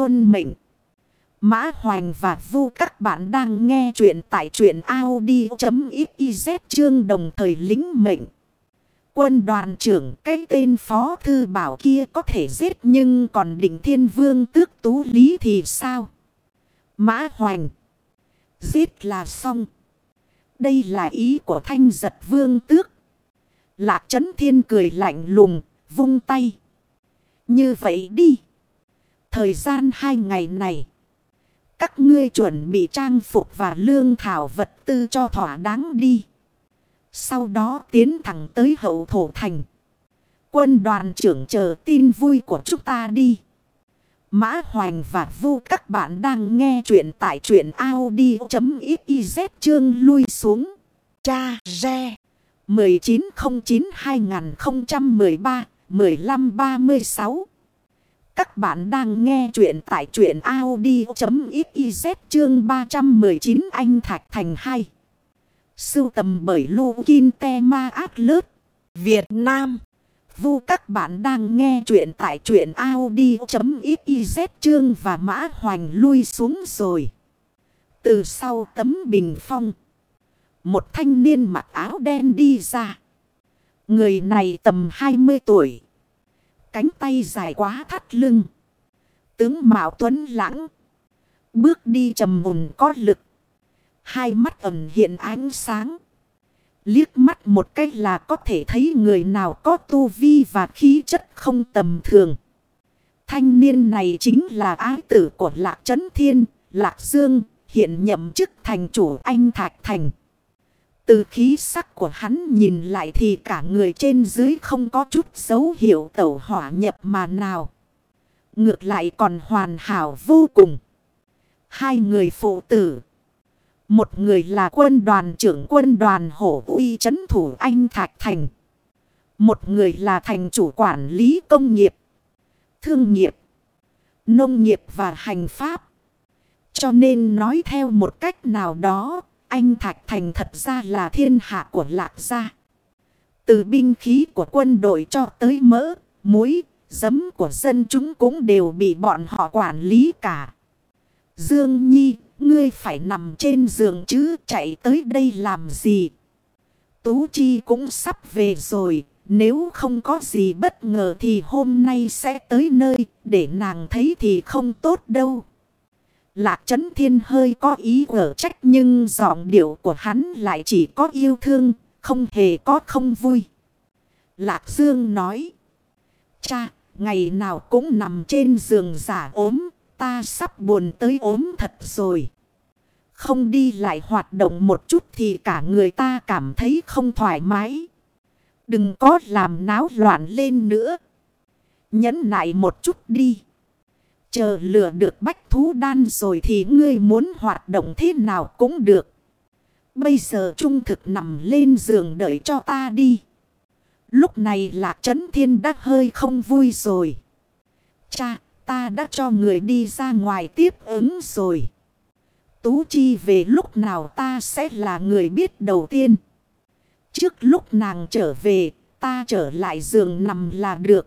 tuân mệnh. Mã Hoành và Vu các bạn đang nghe chuyện tại truyện Audi.xyz chương đồng thời lính mệnh. Quân đoàn trưởng cái tên phó thư bảo kia có thể giết nhưng còn định thiên vương tước tú lý thì sao? Mã Hoành. Giết là xong. Đây là ý của thanh giật vương tước. Lạc chấn thiên cười lạnh lùng, vung tay. Như vậy đi. Thời gian hai ngày này. Các ngươi chuẩn bị trang phục và lương thảo vật tư cho thỏa đáng đi. Sau đó tiến thẳng tới hậu thổ thành. Quân đoàn trưởng chờ tin vui của chúng ta đi. Mã Hoành và Vu các bạn đang nghe chuyện tại truyện Audi.xyz chương lui xuống. Cha Re 1909-2013-1536 các bạn đang nghe chuyện tại chuyện Audi.xyz chương 319 Anh Thạch Thành 2 Sưu tầm bởi Lô Kinh Te Ma Át Lớt Việt Nam Vu, các bạn đang nghe chuyện tại chuyện Audi.xyz chương và mã hoành lui xuống rồi. Từ sau tấm bình phong. Một thanh niên mặc áo đen đi ra. Người này tầm 20 tuổi. Cánh tay dài quá thắt lưng. Tướng Mạo Tuấn lãng. Bước đi trầm mùn có lực. Hai mắt ẩn hiện ánh sáng. Liếc mắt một cách là có thể thấy người nào có tu vi và khí chất không tầm thường. Thanh niên này chính là ái tử của Lạc Trấn Thiên, Lạc Dương, hiện nhậm chức thành chủ anh Thạch Thành. Từ khí sắc của hắn nhìn lại thì cả người trên dưới không có chút dấu hiệu tẩu hỏa nhập mà nào. Ngược lại còn hoàn hảo vô cùng. Hai người phụ tử. Một người là quân đoàn trưởng quân đoàn hổ uy chấn thủ anh Thạch Thành. Một người là thành chủ quản lý công nghiệp, thương nghiệp, nông nghiệp và hành pháp. Cho nên nói theo một cách nào đó, anh Thạch Thành thật ra là thiên hạ của lạc gia. Từ binh khí của quân đội cho tới mỡ, muối, giấm của dân chúng cũng đều bị bọn họ quản lý cả. Dương Nhi Ngươi phải nằm trên giường chứ chạy tới đây làm gì? Tú Chi cũng sắp về rồi. Nếu không có gì bất ngờ thì hôm nay sẽ tới nơi. Để nàng thấy thì không tốt đâu. Lạc Trấn Thiên hơi có ý ở trách nhưng giọng điệu của hắn lại chỉ có yêu thương, không hề có không vui. Lạc Dương nói. Cha, ngày nào cũng nằm trên giường giả ốm, ta sắp buồn tới ốm thật rồi. Không đi lại hoạt động một chút thì cả người ta cảm thấy không thoải mái. Đừng có làm náo loạn lên nữa. Nhấn nại một chút đi. Chờ lừa được bách thú đan rồi thì ngươi muốn hoạt động thế nào cũng được. Bây giờ trung thực nằm lên giường đợi cho ta đi. Lúc này lạc trấn thiên đã hơi không vui rồi. Cha, ta đã cho người đi ra ngoài tiếp ứng rồi. Tú Chi về lúc nào ta sẽ là người biết đầu tiên. Trước lúc nàng trở về, ta trở lại giường nằm là được.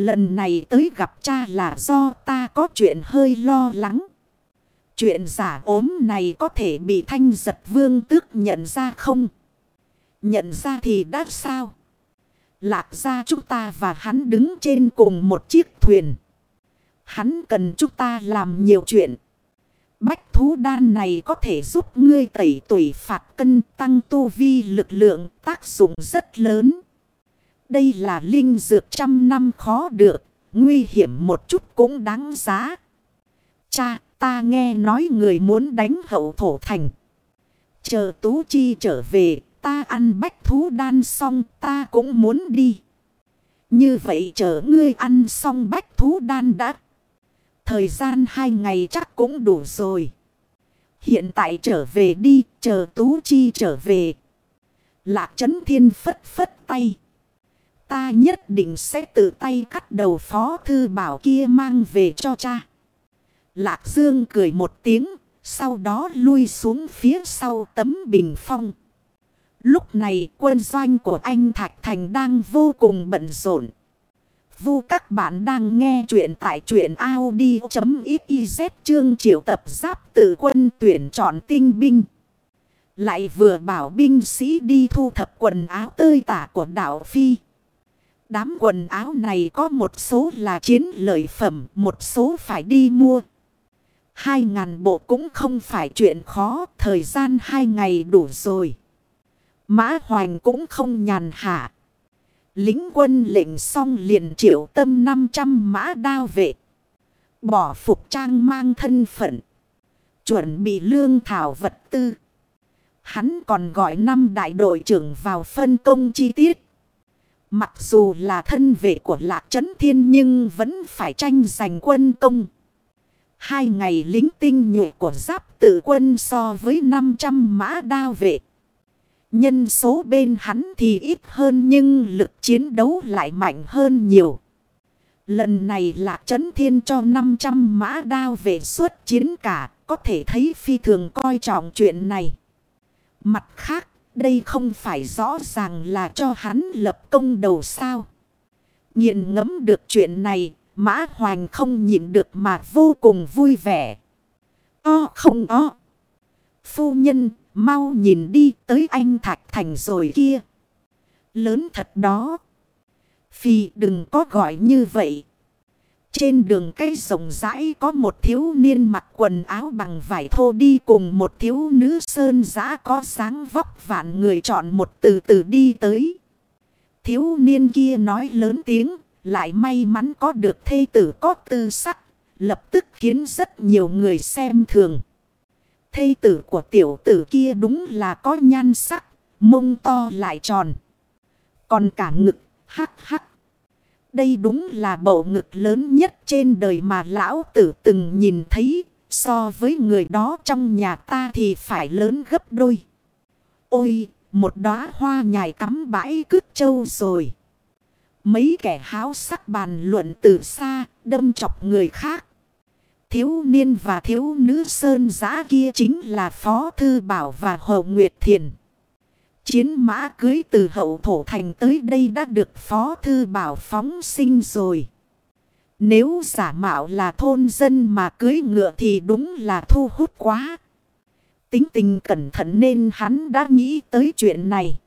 Lần này tới gặp cha là do ta có chuyện hơi lo lắng. Chuyện giả ốm này có thể bị thanh giật vương tước nhận ra không? Nhận ra thì đã sao? Lạc ra chúng ta và hắn đứng trên cùng một chiếc thuyền. Hắn cần chúng ta làm nhiều chuyện. Bách thú đan này có thể giúp ngươi tẩy tuổi phạt cân, tăng tu vi lực lượng tác dụng rất lớn. Đây là linh dược trăm năm khó được, nguy hiểm một chút cũng đáng giá. Cha, ta nghe nói người muốn đánh hậu thổ thành. Chờ Tú Chi trở về, ta ăn bách thú đan xong ta cũng muốn đi. Như vậy chờ ngươi ăn xong bách thú đan đã. Thời gian hai ngày chắc cũng đủ rồi. Hiện tại trở về đi, chờ Tú Chi trở về. Lạc Trấn Thiên phất phất tay. Ta nhất định sẽ tự tay cắt đầu phó thư bảo kia mang về cho cha. Lạc Dương cười một tiếng, sau đó lui xuống phía sau tấm bình phong. Lúc này quân doanh của anh Thạch Thành đang vô cùng bận rộn. vu các bạn đang nghe chuyện tại chuyện Audi.xyz chương triệu tập giáp tự quân tuyển chọn tinh binh. Lại vừa bảo binh sĩ đi thu thập quần áo tơi tả của đảo Phi. Đám quần áo này có một số là chiến lợi phẩm, một số phải đi mua. Hai ngàn bộ cũng không phải chuyện khó, thời gian hai ngày đủ rồi. Mã Hoành cũng không nhàn hạ. Lính quân lệnh xong liền triệu tâm 500 mã đao vệ. Bỏ phục trang mang thân phận. Chuẩn bị lương thảo vật tư. Hắn còn gọi năm đại đội trưởng vào phân công chi tiết. Mặc dù là thân vệ của lạc trấn thiên nhưng vẫn phải tranh giành quân công. Hai ngày lính tinh nhuệ của giáp tự quân so với 500 mã đao vệ. Nhân số bên hắn thì ít hơn nhưng lực chiến đấu lại mạnh hơn nhiều. Lần này lạc chấn thiên cho 500 mã đao về suốt chiến cả, có thể thấy phi thường coi trọng chuyện này. Mặt khác, đây không phải rõ ràng là cho hắn lập công đầu sao. Nhìn ngẫm được chuyện này, Mã Hoành không nhịn được mà vô cùng vui vẻ. O không o. Phu nhân, mau nhìn đi tới anh Thạch Thành rồi kia. Lớn thật đó. Phi đừng có gọi như vậy. Trên đường cây rộng rãi có một thiếu niên mặc quần áo bằng vải thô đi cùng một thiếu nữ sơn giã có sáng vóc vạn người chọn một từ từ đi tới. Thiếu niên kia nói lớn tiếng, lại may mắn có được thê tử có tư sắc, lập tức khiến rất nhiều người xem thường. Thê tử của tiểu tử kia đúng là có nhan sắc, mông to lại tròn. Còn cả ngực, hắc hắc. Đây đúng là bộ ngực lớn nhất trên đời mà lão tử từng nhìn thấy. So với người đó trong nhà ta thì phải lớn gấp đôi. Ôi, một đóa hoa nhài cắm bãi cứt châu rồi. Mấy kẻ háo sắc bàn luận từ xa, đâm chọc người khác. Thiếu niên và thiếu nữ sơn giã kia chính là Phó Thư Bảo và Hồ Nguyệt Thiền. Chiến mã cưới từ hậu thổ thành tới đây đã được Phó Thư Bảo phóng sinh rồi. Nếu giả mạo là thôn dân mà cưới ngựa thì đúng là thu hút quá. Tính tình cẩn thận nên hắn đã nghĩ tới chuyện này.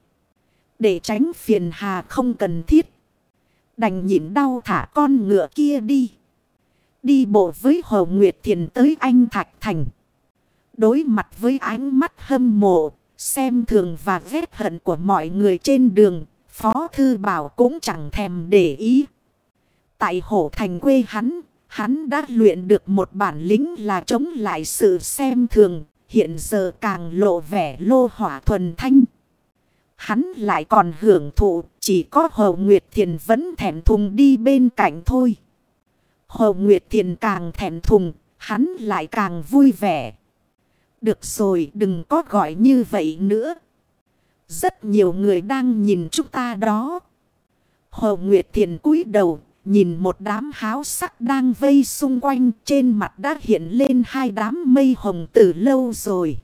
Để tránh phiền hà không cần thiết. Đành nhịn đau thả con ngựa kia đi. Đi bộ với Hồ Nguyệt Thiền tới Anh Thạch Thành. Đối mặt với ánh mắt hâm mộ, xem thường và ghét hận của mọi người trên đường, Phó Thư Bảo cũng chẳng thèm để ý. Tại Hổ Thành quê hắn, hắn đã luyện được một bản lĩnh là chống lại sự xem thường, hiện giờ càng lộ vẻ lô hỏa thuần thanh. Hắn lại còn hưởng thụ, chỉ có Hồ Nguyệt Thiền vẫn thèm thùng đi bên cạnh thôi. Hồ Nguyệt Thiền càng thèm thùng, hắn lại càng vui vẻ. Được rồi đừng có gọi như vậy nữa. Rất nhiều người đang nhìn chúng ta đó. Hồ Nguyệt Thiền cúi đầu, nhìn một đám háo sắc đang vây xung quanh trên mặt đã hiện lên hai đám mây hồng từ lâu rồi.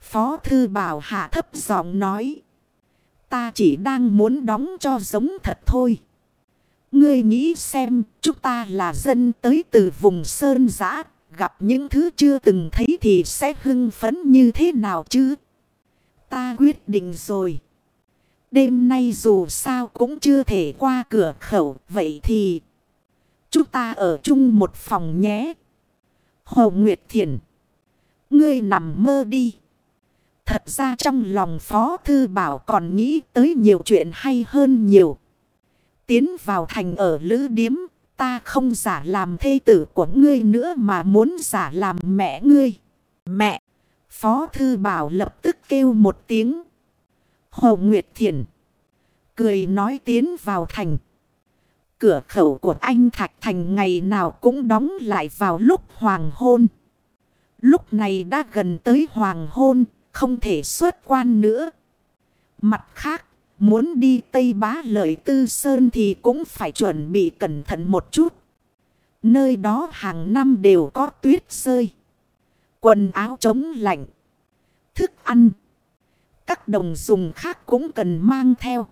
Phó Thư Bảo hạ thấp giọng nói. Ta chỉ đang muốn đóng cho giống thật thôi. Ngươi nghĩ xem, chúng ta là dân tới từ vùng sơn giã, gặp những thứ chưa từng thấy thì sẽ hưng phấn như thế nào chứ? Ta quyết định rồi. Đêm nay dù sao cũng chưa thể qua cửa khẩu, vậy thì chúng ta ở chung một phòng nhé. Hồ Nguyệt Thiền, ngươi nằm mơ đi. Thật ra trong lòng Phó Thư Bảo còn nghĩ tới nhiều chuyện hay hơn nhiều. Tiến vào thành ở Lữ Điếm, ta không giả làm thê tử của ngươi nữa mà muốn giả làm mẹ ngươi. Mẹ! Phó Thư Bảo lập tức kêu một tiếng. Hồ Nguyệt Thiện. Cười nói tiến vào thành. Cửa khẩu của anh Thạch Thành ngày nào cũng đóng lại vào lúc hoàng hôn. Lúc này đã gần tới hoàng hôn, không thể xuất quan nữa. Mặt khác, Muốn đi Tây Bá Lợi Tư Sơn thì cũng phải chuẩn bị cẩn thận một chút. Nơi đó hàng năm đều có tuyết rơi. Quần áo chống lạnh. Thức ăn. Các đồng dùng khác cũng cần mang theo.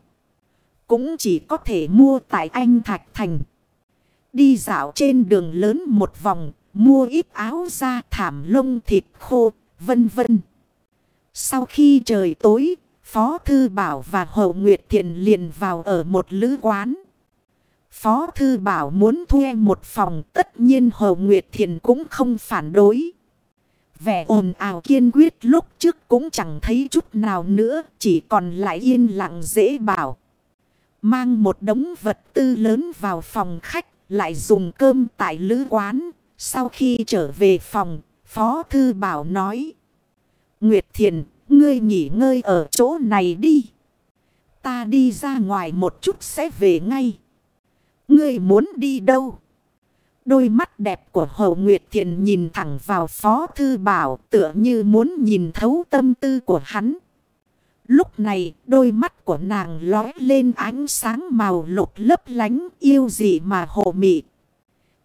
cũng chỉ có thể mua tại Anh Thạch Thành. Đi dạo trên đường lớn một vòng, mua ít áo da thảm lông thịt khô, vân vân. Sau khi trời tối, Phó Thư Bảo và Hậu Nguyệt Thiện liền vào ở một lữ quán. Phó Thư Bảo muốn thuê một phòng tất nhiên Hậu Nguyệt Thiện cũng không phản đối. Vẻ ồn ào kiên quyết lúc trước cũng chẳng thấy chút nào nữa, chỉ còn lại yên lặng dễ bảo. Mang một đống vật tư lớn vào phòng khách, lại dùng cơm tại lữ quán. Sau khi trở về phòng, Phó Thư Bảo nói. Nguyệt Thiền, ngươi nghỉ ngơi ở chỗ này đi. Ta đi ra ngoài một chút sẽ về ngay. Ngươi muốn đi đâu? Đôi mắt đẹp của Hậu Nguyệt Thiện nhìn thẳng vào Phó Thư Bảo tựa như muốn nhìn thấu tâm tư của hắn. Lúc này đôi mắt của nàng lói lên ánh sáng màu lục lấp lánh yêu dị mà hồ mị.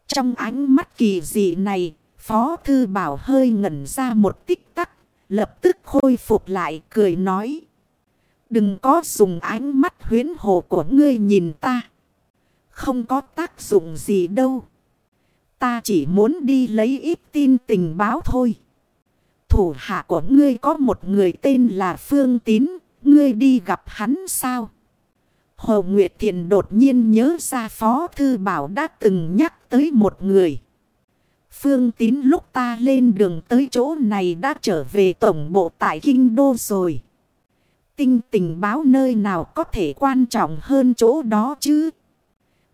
Trong ánh mắt kỳ dị này, Phó Thư Bảo hơi ngẩn ra một tích tắc, lập tức khôi phục lại, cười nói. Đừng có dùng ánh mắt huyến hồ của ngươi nhìn ta. Không có tác dụng gì đâu. Ta chỉ muốn đi lấy ít tin tình báo thôi. Thủ hạ của ngươi có một người tên là Phương Tín. Ngươi đi gặp hắn sao? Hồ Nguyệt Thiện đột nhiên nhớ ra Phó Thư Bảo đã từng nhắc tới một người. Phương Tín lúc ta lên đường tới chỗ này đã trở về tổng bộ tại Kinh Đô rồi. Tinh tình báo nơi nào có thể quan trọng hơn chỗ đó chứ?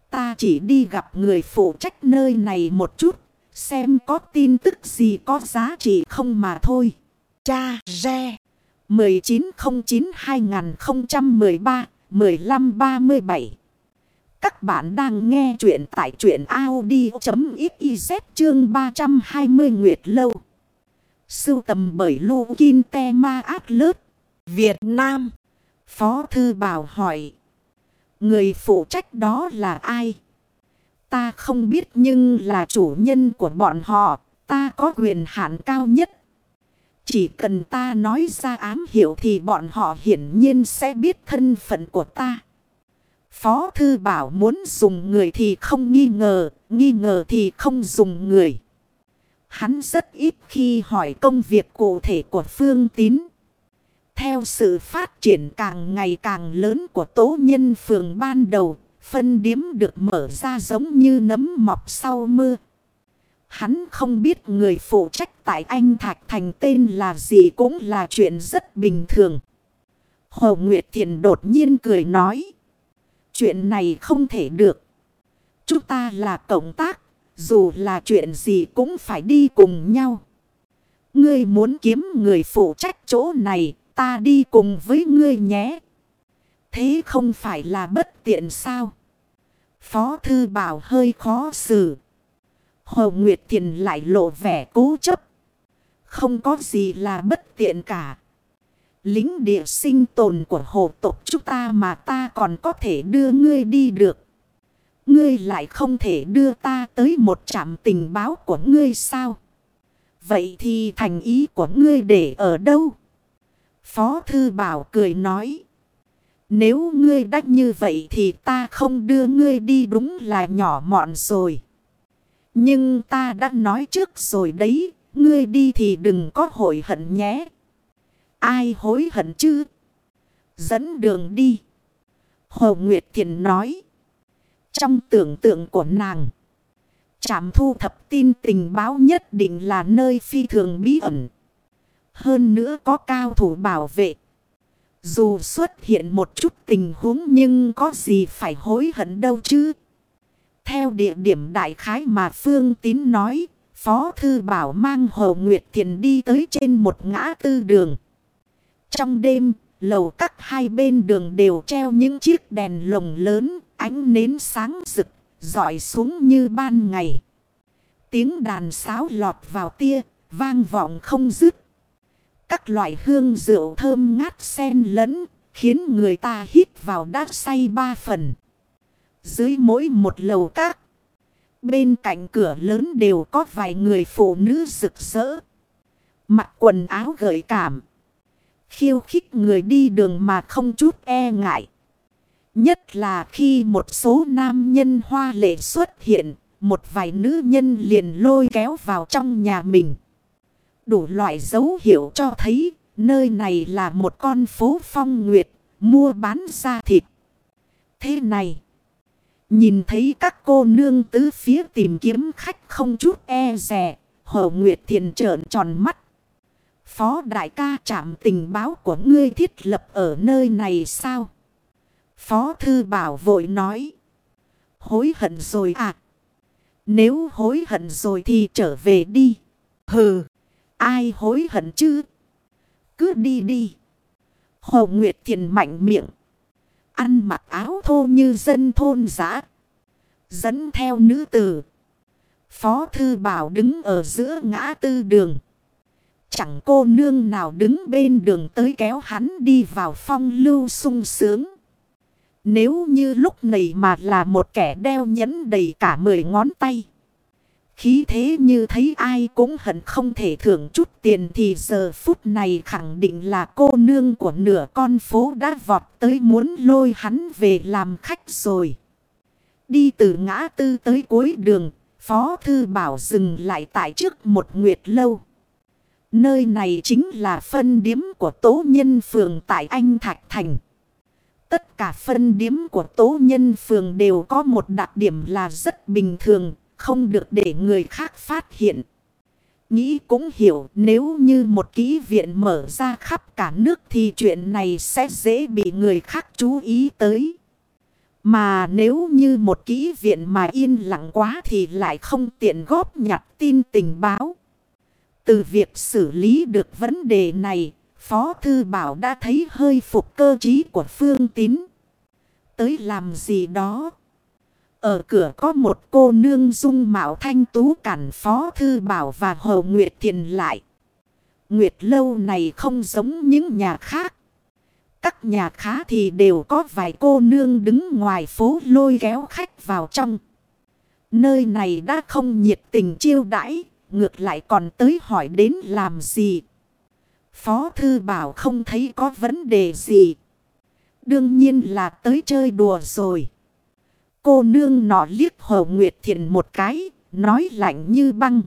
Ta chỉ đi gặp người phụ trách nơi này một chút. Xem có tin tức gì có giá trị không mà thôi. Cha Re 1909-2013-1537 các bạn đang nghe chuyện tại chuyện Audi.xyz chương 320 Nguyệt Lâu. Sưu tầm bởi Lô Kinh Te Ma Át Lớt, Việt Nam. Phó Thư Bảo hỏi. Người phụ trách đó là ai? Ta không biết nhưng là chủ nhân của bọn họ. Ta có quyền hạn cao nhất. Chỉ cần ta nói ra ám hiểu thì bọn họ hiển nhiên sẽ biết thân phận của ta. Phó thư bảo muốn dùng người thì không nghi ngờ, nghi ngờ thì không dùng người. Hắn rất ít khi hỏi công việc cụ thể của Phương Tín. Theo sự phát triển càng ngày càng lớn của tố nhân phường ban đầu, phân điếm được mở ra giống như nấm mọc sau mưa. Hắn không biết người phụ trách tại Anh Thạch Thành tên là gì cũng là chuyện rất bình thường. Hồ Nguyệt Thiện đột nhiên cười nói. Chuyện này không thể được. Chúng ta là cộng tác, dù là chuyện gì cũng phải đi cùng nhau. Ngươi muốn kiếm người phụ trách chỗ này, ta đi cùng với ngươi nhé. Thế không phải là bất tiện sao? Phó Thư Bảo hơi khó xử. Hồ Nguyệt Thiền lại lộ vẻ cố chấp. Không có gì là bất tiện cả. Lính địa sinh tồn của hồ tộc chúng ta mà ta còn có thể đưa ngươi đi được. Ngươi lại không thể đưa ta tới một trạm tình báo của ngươi sao? Vậy thì thành ý của ngươi để ở đâu? Phó Thư Bảo cười nói. Nếu ngươi đắc như vậy thì ta không đưa ngươi đi đúng là nhỏ mọn rồi. Nhưng ta đã nói trước rồi đấy, ngươi đi thì đừng có hối hận nhé. Ai hối hận chứ? Dẫn đường đi. Hồ Nguyệt Thiện nói. Trong tưởng tượng của nàng. Trạm thu thập tin tình báo nhất định là nơi phi thường bí ẩn. Hơn nữa có cao thủ bảo vệ. Dù xuất hiện một chút tình huống nhưng có gì phải hối hận đâu chứ. Theo địa điểm đại khái mà Phương Tín nói, Phó Thư Bảo mang Hồ Nguyệt Thiền đi tới trên một ngã tư đường. Trong đêm, lầu các hai bên đường đều treo những chiếc đèn lồng lớn, ánh nến sáng rực, dọi xuống như ban ngày. Tiếng đàn sáo lọt vào tia, vang vọng không dứt. Các loại hương rượu thơm ngát sen lẫn, khiến người ta hít vào đát say ba phần. Dưới mỗi một lầu các. Bên cạnh cửa lớn đều có vài người phụ nữ rực rỡ. Mặc quần áo gợi cảm. Khiêu khích người đi đường mà không chút e ngại. Nhất là khi một số nam nhân hoa lệ xuất hiện, một vài nữ nhân liền lôi kéo vào trong nhà mình. Đủ loại dấu hiệu cho thấy nơi này là một con phố phong nguyệt, mua bán da thịt. Thế này, nhìn thấy các cô nương tứ phía tìm kiếm khách không chút e rè, Hổ Nguyệt Thiền trợn tròn mắt. Phó đại ca trạm tình báo của ngươi thiết lập ở nơi này sao? Phó thư bảo vội nói. Hối hận rồi à? Nếu hối hận rồi thì trở về đi. Hừ, ai hối hận chứ? Cứ đi đi. Hồ Nguyệt Thiền mạnh miệng. Ăn mặc áo thô như dân thôn giã. Dẫn theo nữ tử. Phó Thư Bảo đứng ở giữa ngã tư đường. Chẳng cô nương nào đứng bên đường tới kéo hắn đi vào phong lưu sung sướng. Nếu như lúc này mà là một kẻ đeo nhẫn đầy cả mười ngón tay. Khí thế như thấy ai cũng hận không thể thưởng chút tiền thì giờ phút này khẳng định là cô nương của nửa con phố đã vọt tới muốn lôi hắn về làm khách rồi. Đi từ ngã tư tới cuối đường, Phó Thư Bảo dừng lại tại trước một nguyệt lâu. Nơi này chính là phân điếm của tố nhân phường tại Anh Thạch Thành. Tất cả phân điếm của tố nhân phường đều có một đặc điểm là rất bình thường, không được để người khác phát hiện. Nghĩ cũng hiểu nếu như một ký viện mở ra khắp cả nước thì chuyện này sẽ dễ bị người khác chú ý tới. Mà nếu như một ký viện mà yên lặng quá thì lại không tiện góp nhặt tin tình báo. Từ việc xử lý được vấn đề này, Phó Thư Bảo đã thấy hơi phục cơ trí của Phương Tín. Tới làm gì đó? Ở cửa có một cô nương dung mạo thanh tú cản Phó Thư Bảo và Hồ Nguyệt Thiền lại. Nguyệt lâu này không giống những nhà khác. Các nhà khá thì đều có vài cô nương đứng ngoài phố lôi kéo khách vào trong. Nơi này đã không nhiệt tình chiêu đãi, ngược lại còn tới hỏi đến làm gì. Phó Thư Bảo không thấy có vấn đề gì. Đương nhiên là tới chơi đùa rồi. Cô nương nọ liếc Hồ Nguyệt Thiện một cái, nói lạnh như băng.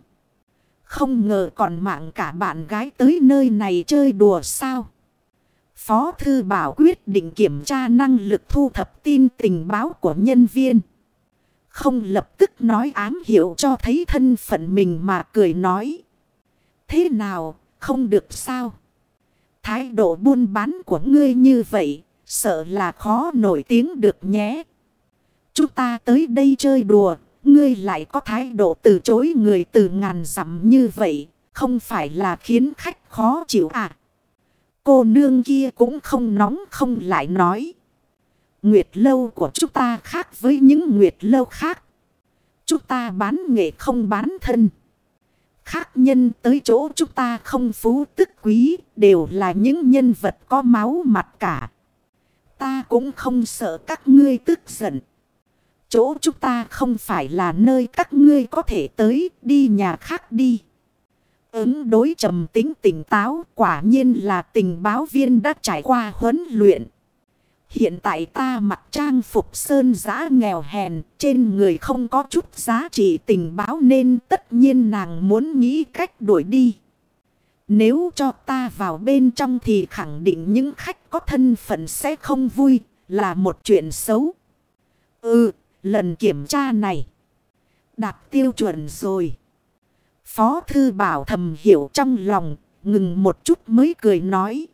Không ngờ còn mạng cả bạn gái tới nơi này chơi đùa sao. Phó Thư Bảo quyết định kiểm tra năng lực thu thập tin tình báo của nhân viên. Không lập tức nói ám hiệu cho thấy thân phận mình mà cười nói. Thế nào, không được sao? Thái độ buôn bán của ngươi như vậy, sợ là khó nổi tiếng được nhé. Chúng ta tới đây chơi đùa, ngươi lại có thái độ từ chối người từ ngàn dặm như vậy, không phải là khiến khách khó chịu à? Cô nương kia cũng không nóng không lại nói. Nguyệt lâu của chúng ta khác với những nguyệt lâu khác. Chúng ta bán nghệ không bán thân. Khác nhân tới chỗ chúng ta không phú tức quý, đều là những nhân vật có máu mặt cả. Ta cũng không sợ các ngươi tức giận. Chỗ chúng ta không phải là nơi các ngươi có thể tới, đi nhà khác đi. Ứng đối trầm tính tỉnh táo quả nhiên là tình báo viên đã trải qua huấn luyện. Hiện tại ta mặc trang phục sơn giã nghèo hèn, trên người không có chút giá trị tình báo nên tất nhiên nàng muốn nghĩ cách đuổi đi. Nếu cho ta vào bên trong thì khẳng định những khách có thân phận sẽ không vui, là một chuyện xấu. Ừ, lần kiểm tra này đạt tiêu chuẩn rồi. Phó thư bảo thầm hiểu trong lòng, ngừng một chút mới cười nói.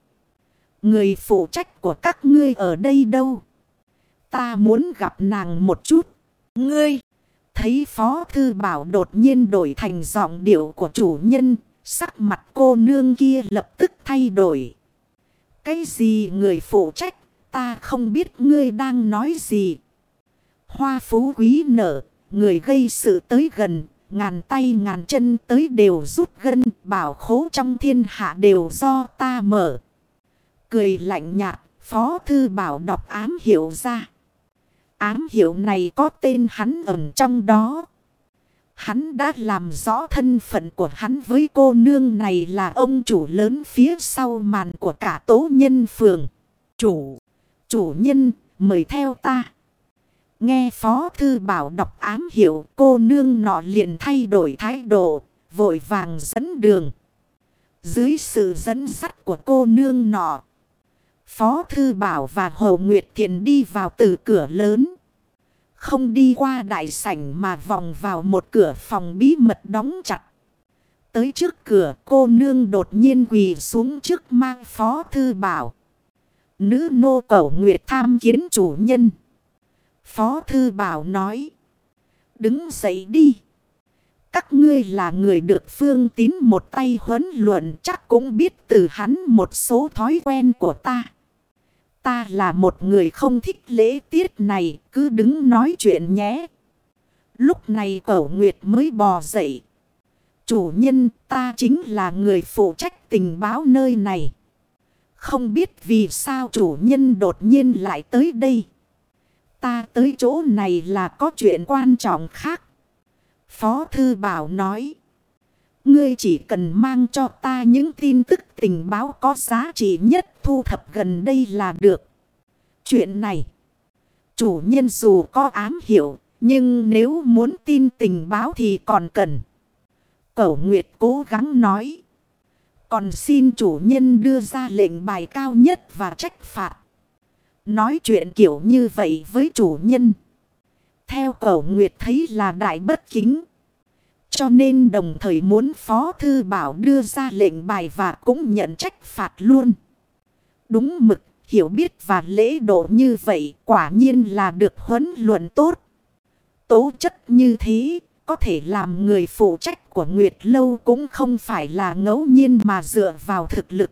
Người phụ trách của các ngươi ở đây đâu? Ta muốn gặp nàng một chút. Ngươi! Thấy Phó Thư Bảo đột nhiên đổi thành giọng điệu của chủ nhân. Sắc mặt cô nương kia lập tức thay đổi. Cái gì người phụ trách? Ta không biết ngươi đang nói gì. Hoa phú quý nở. Người gây sự tới gần. Ngàn tay ngàn chân tới đều rút gân. Bảo khố trong thiên hạ đều do ta mở cười lạnh nhạt, Phó Thư Bảo đọc ám hiệu ra. Ám hiệu này có tên hắn ẩn trong đó. Hắn đã làm rõ thân phận của hắn với cô nương này là ông chủ lớn phía sau màn của cả tố nhân phường. Chủ, chủ nhân, mời theo ta. Nghe Phó Thư Bảo đọc ám hiệu cô nương nọ liền thay đổi thái độ, vội vàng dẫn đường. Dưới sự dẫn dắt của cô nương nọ, Phó Thư Bảo và Hồ Nguyệt Thiện đi vào từ cửa lớn. Không đi qua đại sảnh mà vòng vào một cửa phòng bí mật đóng chặt. Tới trước cửa, cô nương đột nhiên quỳ xuống trước mang Phó Thư Bảo. Nữ nô cẩu Nguyệt tham kiến chủ nhân. Phó Thư Bảo nói. Đứng dậy đi. Các ngươi là người được phương tín một tay huấn luận chắc cũng biết từ hắn một số thói quen của ta. Ta là một người không thích lễ tiết này, cứ đứng nói chuyện nhé. Lúc này cẩu nguyệt mới bò dậy. Chủ nhân ta chính là người phụ trách tình báo nơi này. Không biết vì sao chủ nhân đột nhiên lại tới đây. Ta tới chỗ này là có chuyện quan trọng khác. Phó Thư Bảo nói. Ngươi chỉ cần mang cho ta những tin tức tình báo có giá trị nhất thu thập gần đây là được. Chuyện này, chủ nhân dù có ám hiểu, nhưng nếu muốn tin tình báo thì còn cần. Cẩu Nguyệt cố gắng nói. Còn xin chủ nhân đưa ra lệnh bài cao nhất và trách phạt. Nói chuyện kiểu như vậy với chủ nhân. Theo cẩu Nguyệt thấy là đại bất kính. Cho nên đồng thời muốn Phó Thư Bảo đưa ra lệnh bài và cũng nhận trách phạt luôn. Đúng mực, hiểu biết và lễ độ như vậy quả nhiên là được huấn luận tốt. Tố chất như thế, có thể làm người phụ trách của Nguyệt Lâu cũng không phải là ngẫu nhiên mà dựa vào thực lực.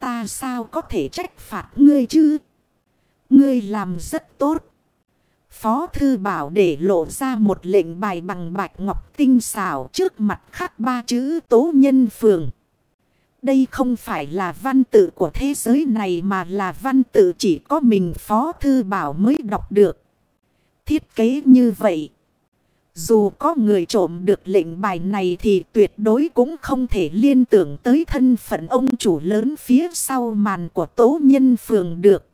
Ta sao có thể trách phạt ngươi chứ? Ngươi làm rất tốt. Phó Thư Bảo để lộ ra một lệnh bài bằng bạch ngọc tinh xảo trước mặt khắc ba chữ tố nhân phường. Đây không phải là văn tự của thế giới này mà là văn tự chỉ có mình Phó Thư Bảo mới đọc được. Thiết kế như vậy. Dù có người trộm được lệnh bài này thì tuyệt đối cũng không thể liên tưởng tới thân phận ông chủ lớn phía sau màn của tố nhân phường được.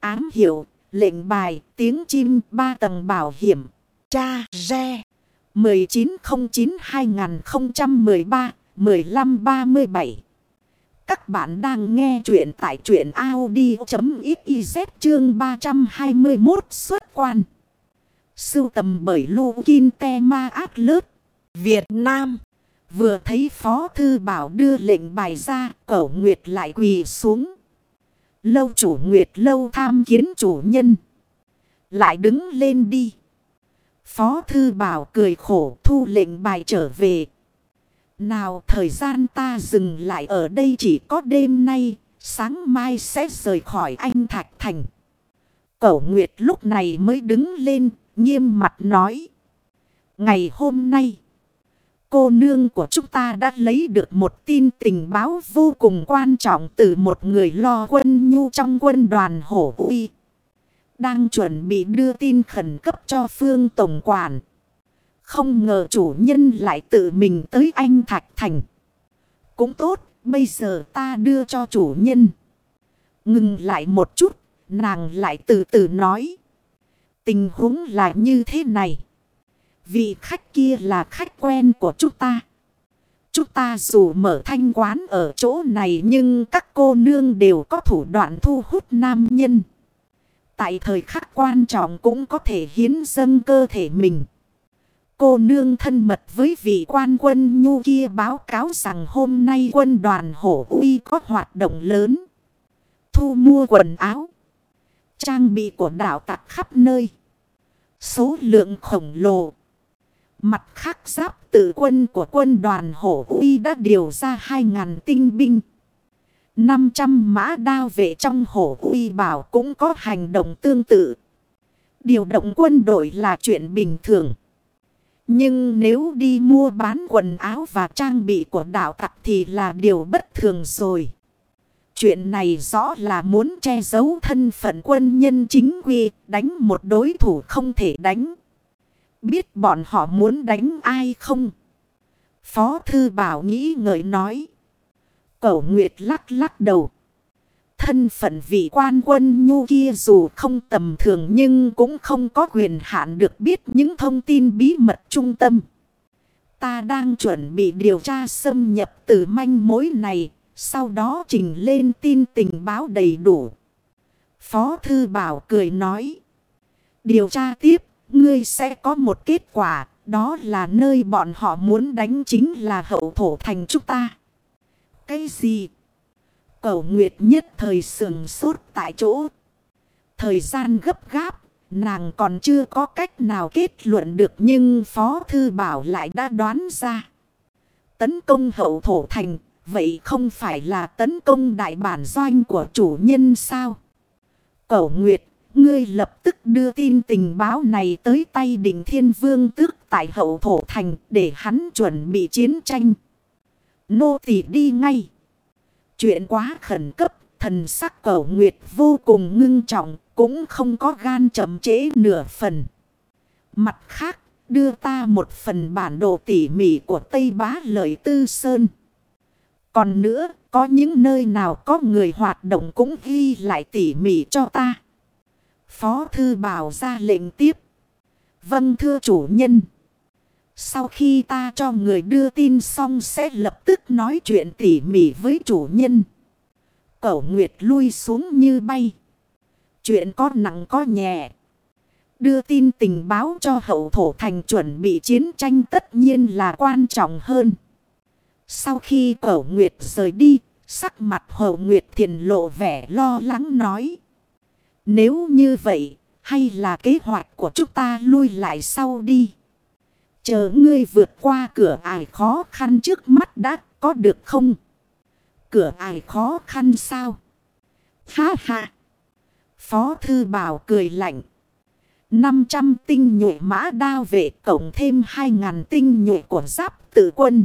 Ám hiệu, Lệnh bài, tiếng chim, ba tầng bảo hiểm. Cha Re 15-37 Các bạn đang nghe chuyện tại chuyện Audi.xyz chương 321 xuất quan. Sưu tầm bởi Lô Kinh Te Ma Át Lớt. Việt Nam. Vừa thấy Phó Thư Bảo đưa lệnh bài ra, cẩu nguyệt lại quỳ xuống. Lâu chủ nguyệt lâu tham kiến chủ nhân. Lại đứng lên đi. Phó thư bảo cười khổ thu lệnh bài trở về. Nào thời gian ta dừng lại ở đây chỉ có đêm nay. Sáng mai sẽ rời khỏi anh Thạch Thành. Cẩu Nguyệt lúc này mới đứng lên, nghiêm mặt nói. Ngày hôm nay, cô nương của chúng ta đã lấy được một tin tình báo vô cùng quan trọng từ một người lo quân nhu trong quân đoàn hổ uy. Đang chuẩn bị đưa tin khẩn cấp cho phương tổng quản. Không ngờ chủ nhân lại tự mình tới anh Thạch Thành. Cũng tốt, bây giờ ta đưa cho chủ nhân. Ngừng lại một chút, nàng lại từ từ nói. Tình huống là như thế này. Vị khách kia là khách quen của chúng ta. Chúng ta dù mở thanh quán ở chỗ này nhưng các cô nương đều có thủ đoạn thu hút nam nhân. Tại thời khắc quan trọng cũng có thể hiến dâng cơ thể mình. Cô nương thân mật với vị quan quân nhu kia báo cáo rằng hôm nay quân đoàn hổ uy có hoạt động lớn. Thu mua quần áo. Trang bị của đảo tặc khắp nơi. Số lượng khổng lồ. Mặt khác giáp tự quân của quân đoàn hổ uy đã điều ra 2.000 tinh binh. 500 mã đao vệ trong hổ uy bảo cũng có hành động tương tự. Điều động quân đội là chuyện bình thường. Nhưng nếu đi mua bán quần áo và trang bị của đạo tặc thì là điều bất thường rồi. Chuyện này rõ là muốn che giấu thân phận quân nhân chính quy, đánh một đối thủ không thể đánh. Biết bọn họ muốn đánh ai không? Phó Thư Bảo nghĩ ngợi nói. Cậu Nguyệt lắc lắc đầu. Thân phận vị quan quân nhu kia dù không tầm thường nhưng cũng không có quyền hạn được biết những thông tin bí mật trung tâm. Ta đang chuẩn bị điều tra xâm nhập từ manh mối này, sau đó trình lên tin tình báo đầy đủ. Phó Thư Bảo cười nói. Điều tra tiếp, ngươi sẽ có một kết quả, đó là nơi bọn họ muốn đánh chính là hậu thổ thành chúng ta. Cái gì? Cầu Nguyệt nhất thời sườn sốt tại chỗ. Thời gian gấp gáp, nàng còn chưa có cách nào kết luận được nhưng Phó Thư Bảo lại đã đoán ra. Tấn công hậu thổ thành, vậy không phải là tấn công đại bản doanh của chủ nhân sao? Cầu Nguyệt, ngươi lập tức đưa tin tình báo này tới tay đỉnh thiên vương tước tại hậu thổ thành để hắn chuẩn bị chiến tranh. Nô tỳ đi ngay. Chuyện quá khẩn cấp, thần sắc cậu nguyệt vô cùng ngưng trọng, cũng không có gan chậm chế nửa phần. Mặt khác, đưa ta một phần bản đồ tỉ mỉ của Tây Bá Lợi Tư Sơn. Còn nữa, có những nơi nào có người hoạt động cũng ghi lại tỉ mỉ cho ta. Phó Thư Bảo ra lệnh tiếp. Vâng thưa chủ nhân. Sau khi ta cho người đưa tin xong sẽ lập tức nói chuyện tỉ mỉ với chủ nhân. Cẩu Nguyệt lui xuống như bay. Chuyện có nặng có nhẹ. Đưa tin tình báo cho hậu thổ thành chuẩn bị chiến tranh tất nhiên là quan trọng hơn. Sau khi cẩu Nguyệt rời đi, sắc mặt hậu Nguyệt thiền lộ vẻ lo lắng nói. Nếu như vậy, hay là kế hoạch của chúng ta lui lại sau đi. Chờ ngươi vượt qua cửa ải khó khăn trước mắt đã có được không? Cửa ải khó khăn sao? Ha ha! Phó thư bảo cười lạnh. 500 tinh nhuệ mã đao vệ cộng thêm 2.000 tinh nhuệ của giáp tự quân.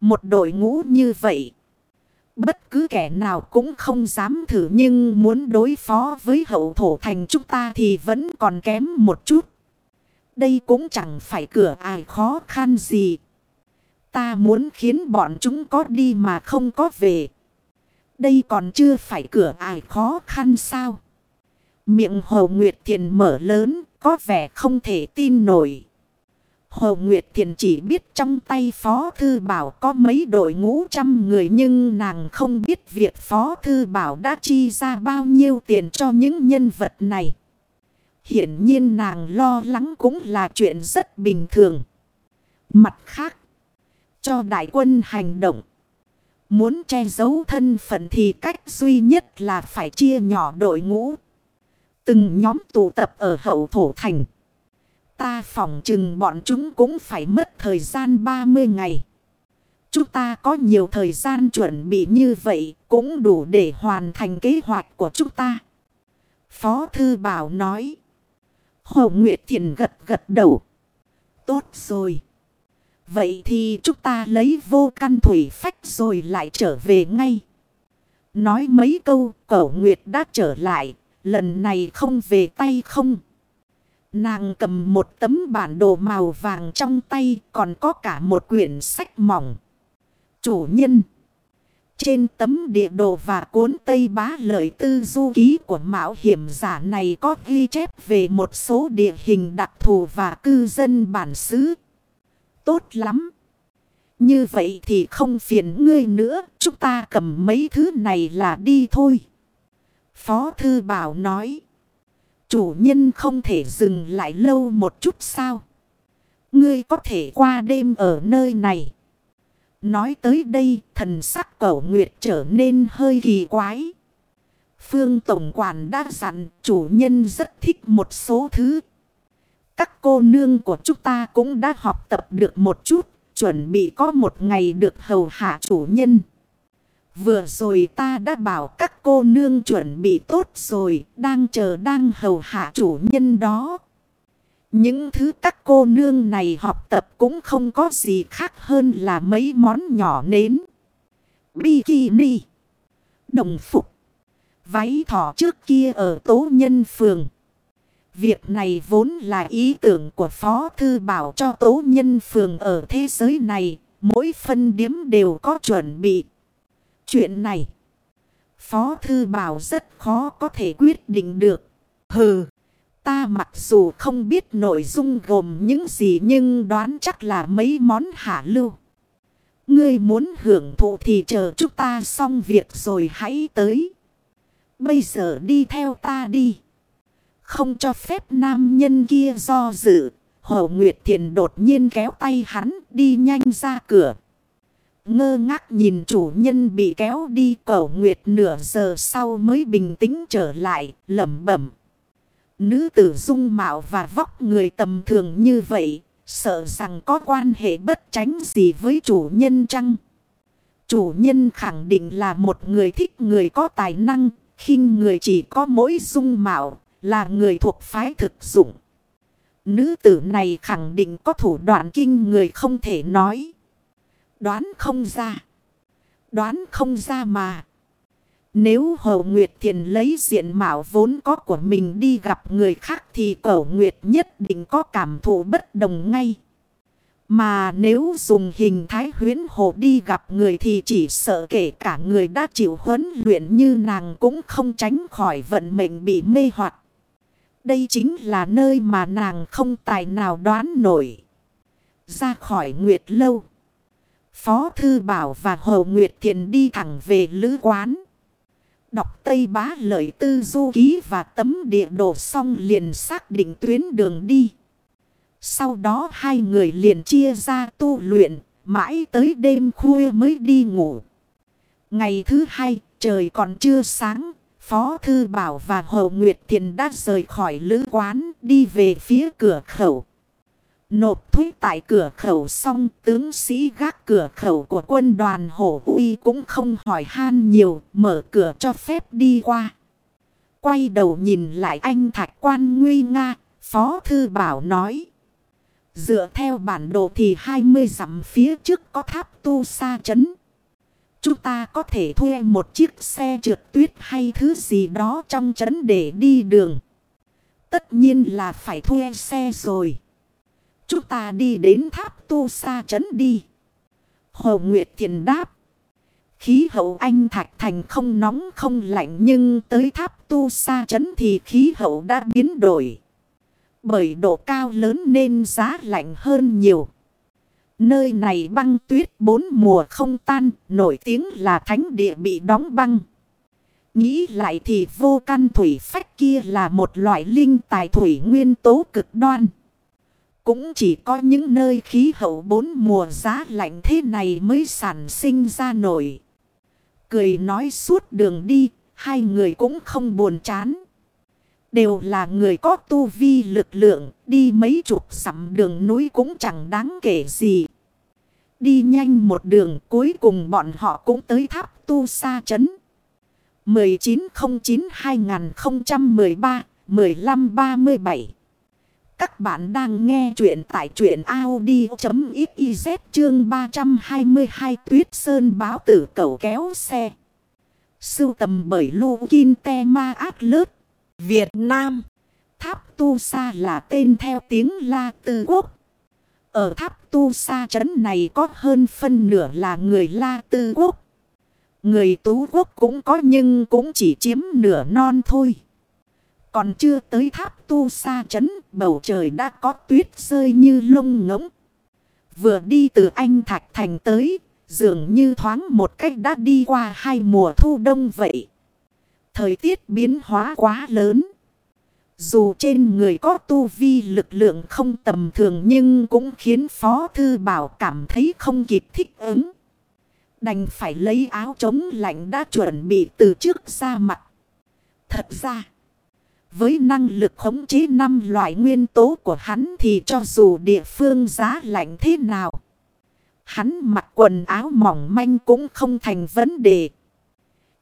Một đội ngũ như vậy. Bất cứ kẻ nào cũng không dám thử nhưng muốn đối phó với hậu thổ thành chúng ta thì vẫn còn kém một chút. Đây cũng chẳng phải cửa ai khó khăn gì. Ta muốn khiến bọn chúng có đi mà không có về. Đây còn chưa phải cửa ai khó khăn sao. Miệng Hồ Nguyệt Thiền mở lớn, có vẻ không thể tin nổi. Hồ Nguyệt Thiền chỉ biết trong tay Phó Thư Bảo có mấy đội ngũ trăm người nhưng nàng không biết việc Phó Thư Bảo đã chi ra bao nhiêu tiền cho những nhân vật này. Hiển nhiên nàng lo lắng cũng là chuyện rất bình thường. Mặt khác, cho đại quân hành động. Muốn che giấu thân phận thì cách duy nhất là phải chia nhỏ đội ngũ. Từng nhóm tụ tập ở hậu thổ thành. Ta phỏng chừng bọn chúng cũng phải mất thời gian 30 ngày. Chúng ta có nhiều thời gian chuẩn bị như vậy cũng đủ để hoàn thành kế hoạch của chúng ta. Phó Thư Bảo nói. Hồ Nguyệt Thiền gật gật đầu. Tốt rồi. Vậy thì chúng ta lấy vô căn thủy phách rồi lại trở về ngay. Nói mấy câu, cẩu Nguyệt đã trở lại, lần này không về tay không. Nàng cầm một tấm bản đồ màu vàng trong tay, còn có cả một quyển sách mỏng. Chủ nhân. Trên tấm địa đồ và cuốn Tây Bá Lợi Tư Du Ký của mạo hiểm giả này có ghi chép về một số địa hình đặc thù và cư dân bản xứ. Tốt lắm. Như vậy thì không phiền ngươi nữa, chúng ta cầm mấy thứ này là đi thôi. Phó Thư Bảo nói. Chủ nhân không thể dừng lại lâu một chút sao? Ngươi có thể qua đêm ở nơi này. Nói tới đây, thần sắc cẩu nguyệt trở nên hơi kỳ quái. Phương Tổng Quản đã dặn, chủ nhân rất thích một số thứ. Các cô nương của chúng ta cũng đã học tập được một chút. Chuẩn bị có một ngày được hầu hạ chủ nhân. Vừa rồi ta đã bảo các cô nương chuẩn bị tốt rồi. Đang chờ đang hầu hạ chủ nhân đó. Những thứ các cô nương này học tập cũng không có gì khác hơn là mấy món nhỏ nến. Bikini. Đồng phục. Váy thỏ trước kia ở tố nhân phường. Việc này vốn là ý tưởng của Phó Thư Bảo cho tố nhân phường ở thế giới này. Mỗi phân điếm đều có chuẩn bị. Chuyện này. Phó Thư Bảo rất khó có thể quyết định được. Hừ, ta mặc dù không biết nội dung gồm những gì nhưng đoán chắc là mấy món hạ lưu. Ngươi muốn hưởng thụ thì chờ chúng ta xong việc rồi hãy tới. Bây giờ đi theo ta đi. Không cho phép nam nhân kia do dự. Hồ Nguyệt Thiền đột nhiên kéo tay hắn đi nhanh ra cửa. Ngơ ngác nhìn chủ nhân bị kéo đi cầu Nguyệt nửa giờ sau mới bình tĩnh trở lại, lẩm bẩm. Nữ tử dung mạo và vóc người tầm thường như vậy, sợ rằng có quan hệ bất tránh gì với chủ nhân chăng? Chủ nhân khẳng định là một người thích người có tài năng, khinh người chỉ có mỗi dung mạo, là người thuộc phái thực dụng. Nữ tử này khẳng định có thủ đoạn kinh người không thể nói. Đoán không ra. Đoán không ra mà. Nếu Hồ Nguyệt Thiền lấy diện mạo vốn có của mình đi gặp người khác thì Cẩu Nguyệt nhất định có cảm thụ bất đồng ngay. Mà nếu dùng hình thái huyến hồ đi gặp người thì chỉ sợ kể cả người đã chịu huấn luyện như nàng cũng không tránh khỏi vận mệnh bị mê hoặc. Đây chính là nơi mà nàng không tài nào đoán nổi. Ra khỏi Nguyệt Lâu. Phó Thư Bảo và Hồ Nguyệt Thiện đi thẳng về lữ quán. Đọc Tây Bá Lợi Tư Du Ký và tấm địa đồ xong liền xác định tuyến đường đi. Sau đó hai người liền chia ra tu luyện, mãi tới đêm khuya mới đi ngủ. Ngày thứ hai, trời còn chưa sáng, Phó Thư Bảo và Hồ Nguyệt Thiền đã rời khỏi lữ quán đi về phía cửa khẩu. Nộp thuế tại cửa khẩu xong tướng sĩ gác cửa khẩu của quân đoàn hổ uy cũng không hỏi han nhiều mở cửa cho phép đi qua. Quay đầu nhìn lại anh thạch quan nguy nga, Phó Thư Bảo nói. Dựa theo bản đồ thì 20 dặm phía trước có tháp tu sa chấn. Chúng ta có thể thuê một chiếc xe trượt tuyết hay thứ gì đó trong chấn để đi đường. Tất nhiên là phải thuê xe rồi. Chúng ta đi đến tháp tu sa chấn đi. Hồ Nguyệt Thiền đáp. Khí hậu anh Thạch Thành không nóng không lạnh nhưng tới tháp tu sa chấn thì khí hậu đã biến đổi. Bởi độ cao lớn nên giá lạnh hơn nhiều. Nơi này băng tuyết bốn mùa không tan, nổi tiếng là thánh địa bị đóng băng. Nghĩ lại thì vô căn thủy phách kia là một loại linh tài thủy nguyên tố cực đoan. Cũng chỉ có những nơi khí hậu bốn mùa giá lạnh thế này mới sản sinh ra nổi. Cười nói suốt đường đi, hai người cũng không buồn chán. Đều là người có tu vi lực lượng, đi mấy chục sắm đường núi cũng chẳng đáng kể gì. Đi nhanh một đường cuối cùng bọn họ cũng tới tháp tu sa chấn. 1909-2013-1537 các bạn đang nghe chuyện tại chuyện Audi.xyz chương 322 Tuyết Sơn báo tử cầu kéo xe. Sưu tầm bởi Lô Kinh Te Ma Át Lớt Việt Nam. Tháp Tu Sa là tên theo tiếng La Tư Quốc. Ở tháp Tu Sa trấn này có hơn phân nửa là người La Tư Quốc. Người Tú Quốc cũng có nhưng cũng chỉ chiếm nửa non thôi. Còn chưa tới tháp Tu Sa chấn bầu trời đã có tuyết rơi như lông ngỗng. Vừa đi từ Anh Thạch Thành tới, dường như thoáng một cách đã đi qua hai mùa thu đông vậy. Thời tiết biến hóa quá lớn. Dù trên người có tu vi lực lượng không tầm thường nhưng cũng khiến Phó Thư Bảo cảm thấy không kịp thích ứng. Đành phải lấy áo chống lạnh đã chuẩn bị từ trước ra mặt. Thật ra, với năng lực khống chế năm loại nguyên tố của hắn thì cho dù địa phương giá lạnh thế nào, hắn mặc quần áo mỏng manh cũng không thành vấn đề.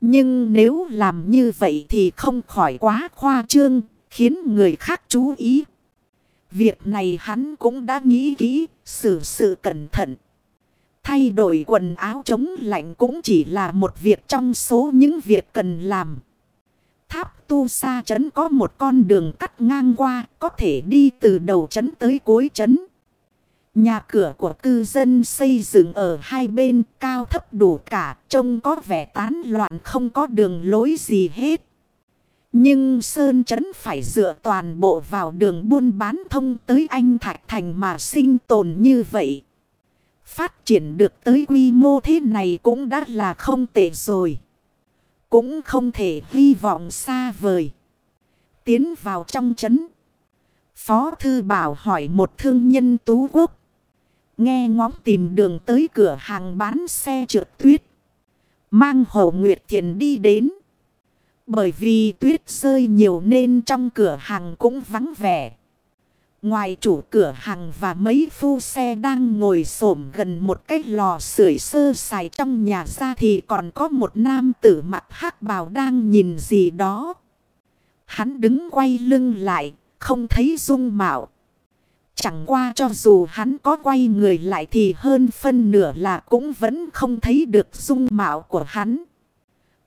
Nhưng nếu làm như vậy thì không khỏi quá khoa trương, khiến người khác chú ý. Việc này hắn cũng đã nghĩ kỹ, xử sự cẩn thận. Thay đổi quần áo chống lạnh cũng chỉ là một việc trong số những việc cần làm. Tháp tu sa trấn có một con đường cắt ngang qua, có thể đi từ đầu trấn tới cuối trấn. Nhà cửa của cư dân xây dựng ở hai bên cao thấp đủ cả, trông có vẻ tán loạn không có đường lối gì hết. Nhưng Sơn Trấn phải dựa toàn bộ vào đường buôn bán thông tới Anh Thạch Thành mà sinh tồn như vậy. Phát triển được tới quy mô thế này cũng đã là không tệ rồi. Cũng không thể hy vọng xa vời. Tiến vào trong trấn. Phó Thư Bảo hỏi một thương nhân tú quốc. Nghe ngóng tìm đường tới cửa hàng bán xe trượt tuyết. Mang Hồ Nguyệt Thiền đi đến. Bởi vì tuyết rơi nhiều nên trong cửa hàng cũng vắng vẻ. Ngoài chủ cửa hàng và mấy phu xe đang ngồi xổm gần một cái lò sưởi sơ sài trong nhà ra thì còn có một nam tử mặt hắc bào đang nhìn gì đó. Hắn đứng quay lưng lại, không thấy dung mạo. Chẳng qua cho dù hắn có quay người lại thì hơn phân nửa là cũng vẫn không thấy được dung mạo của hắn.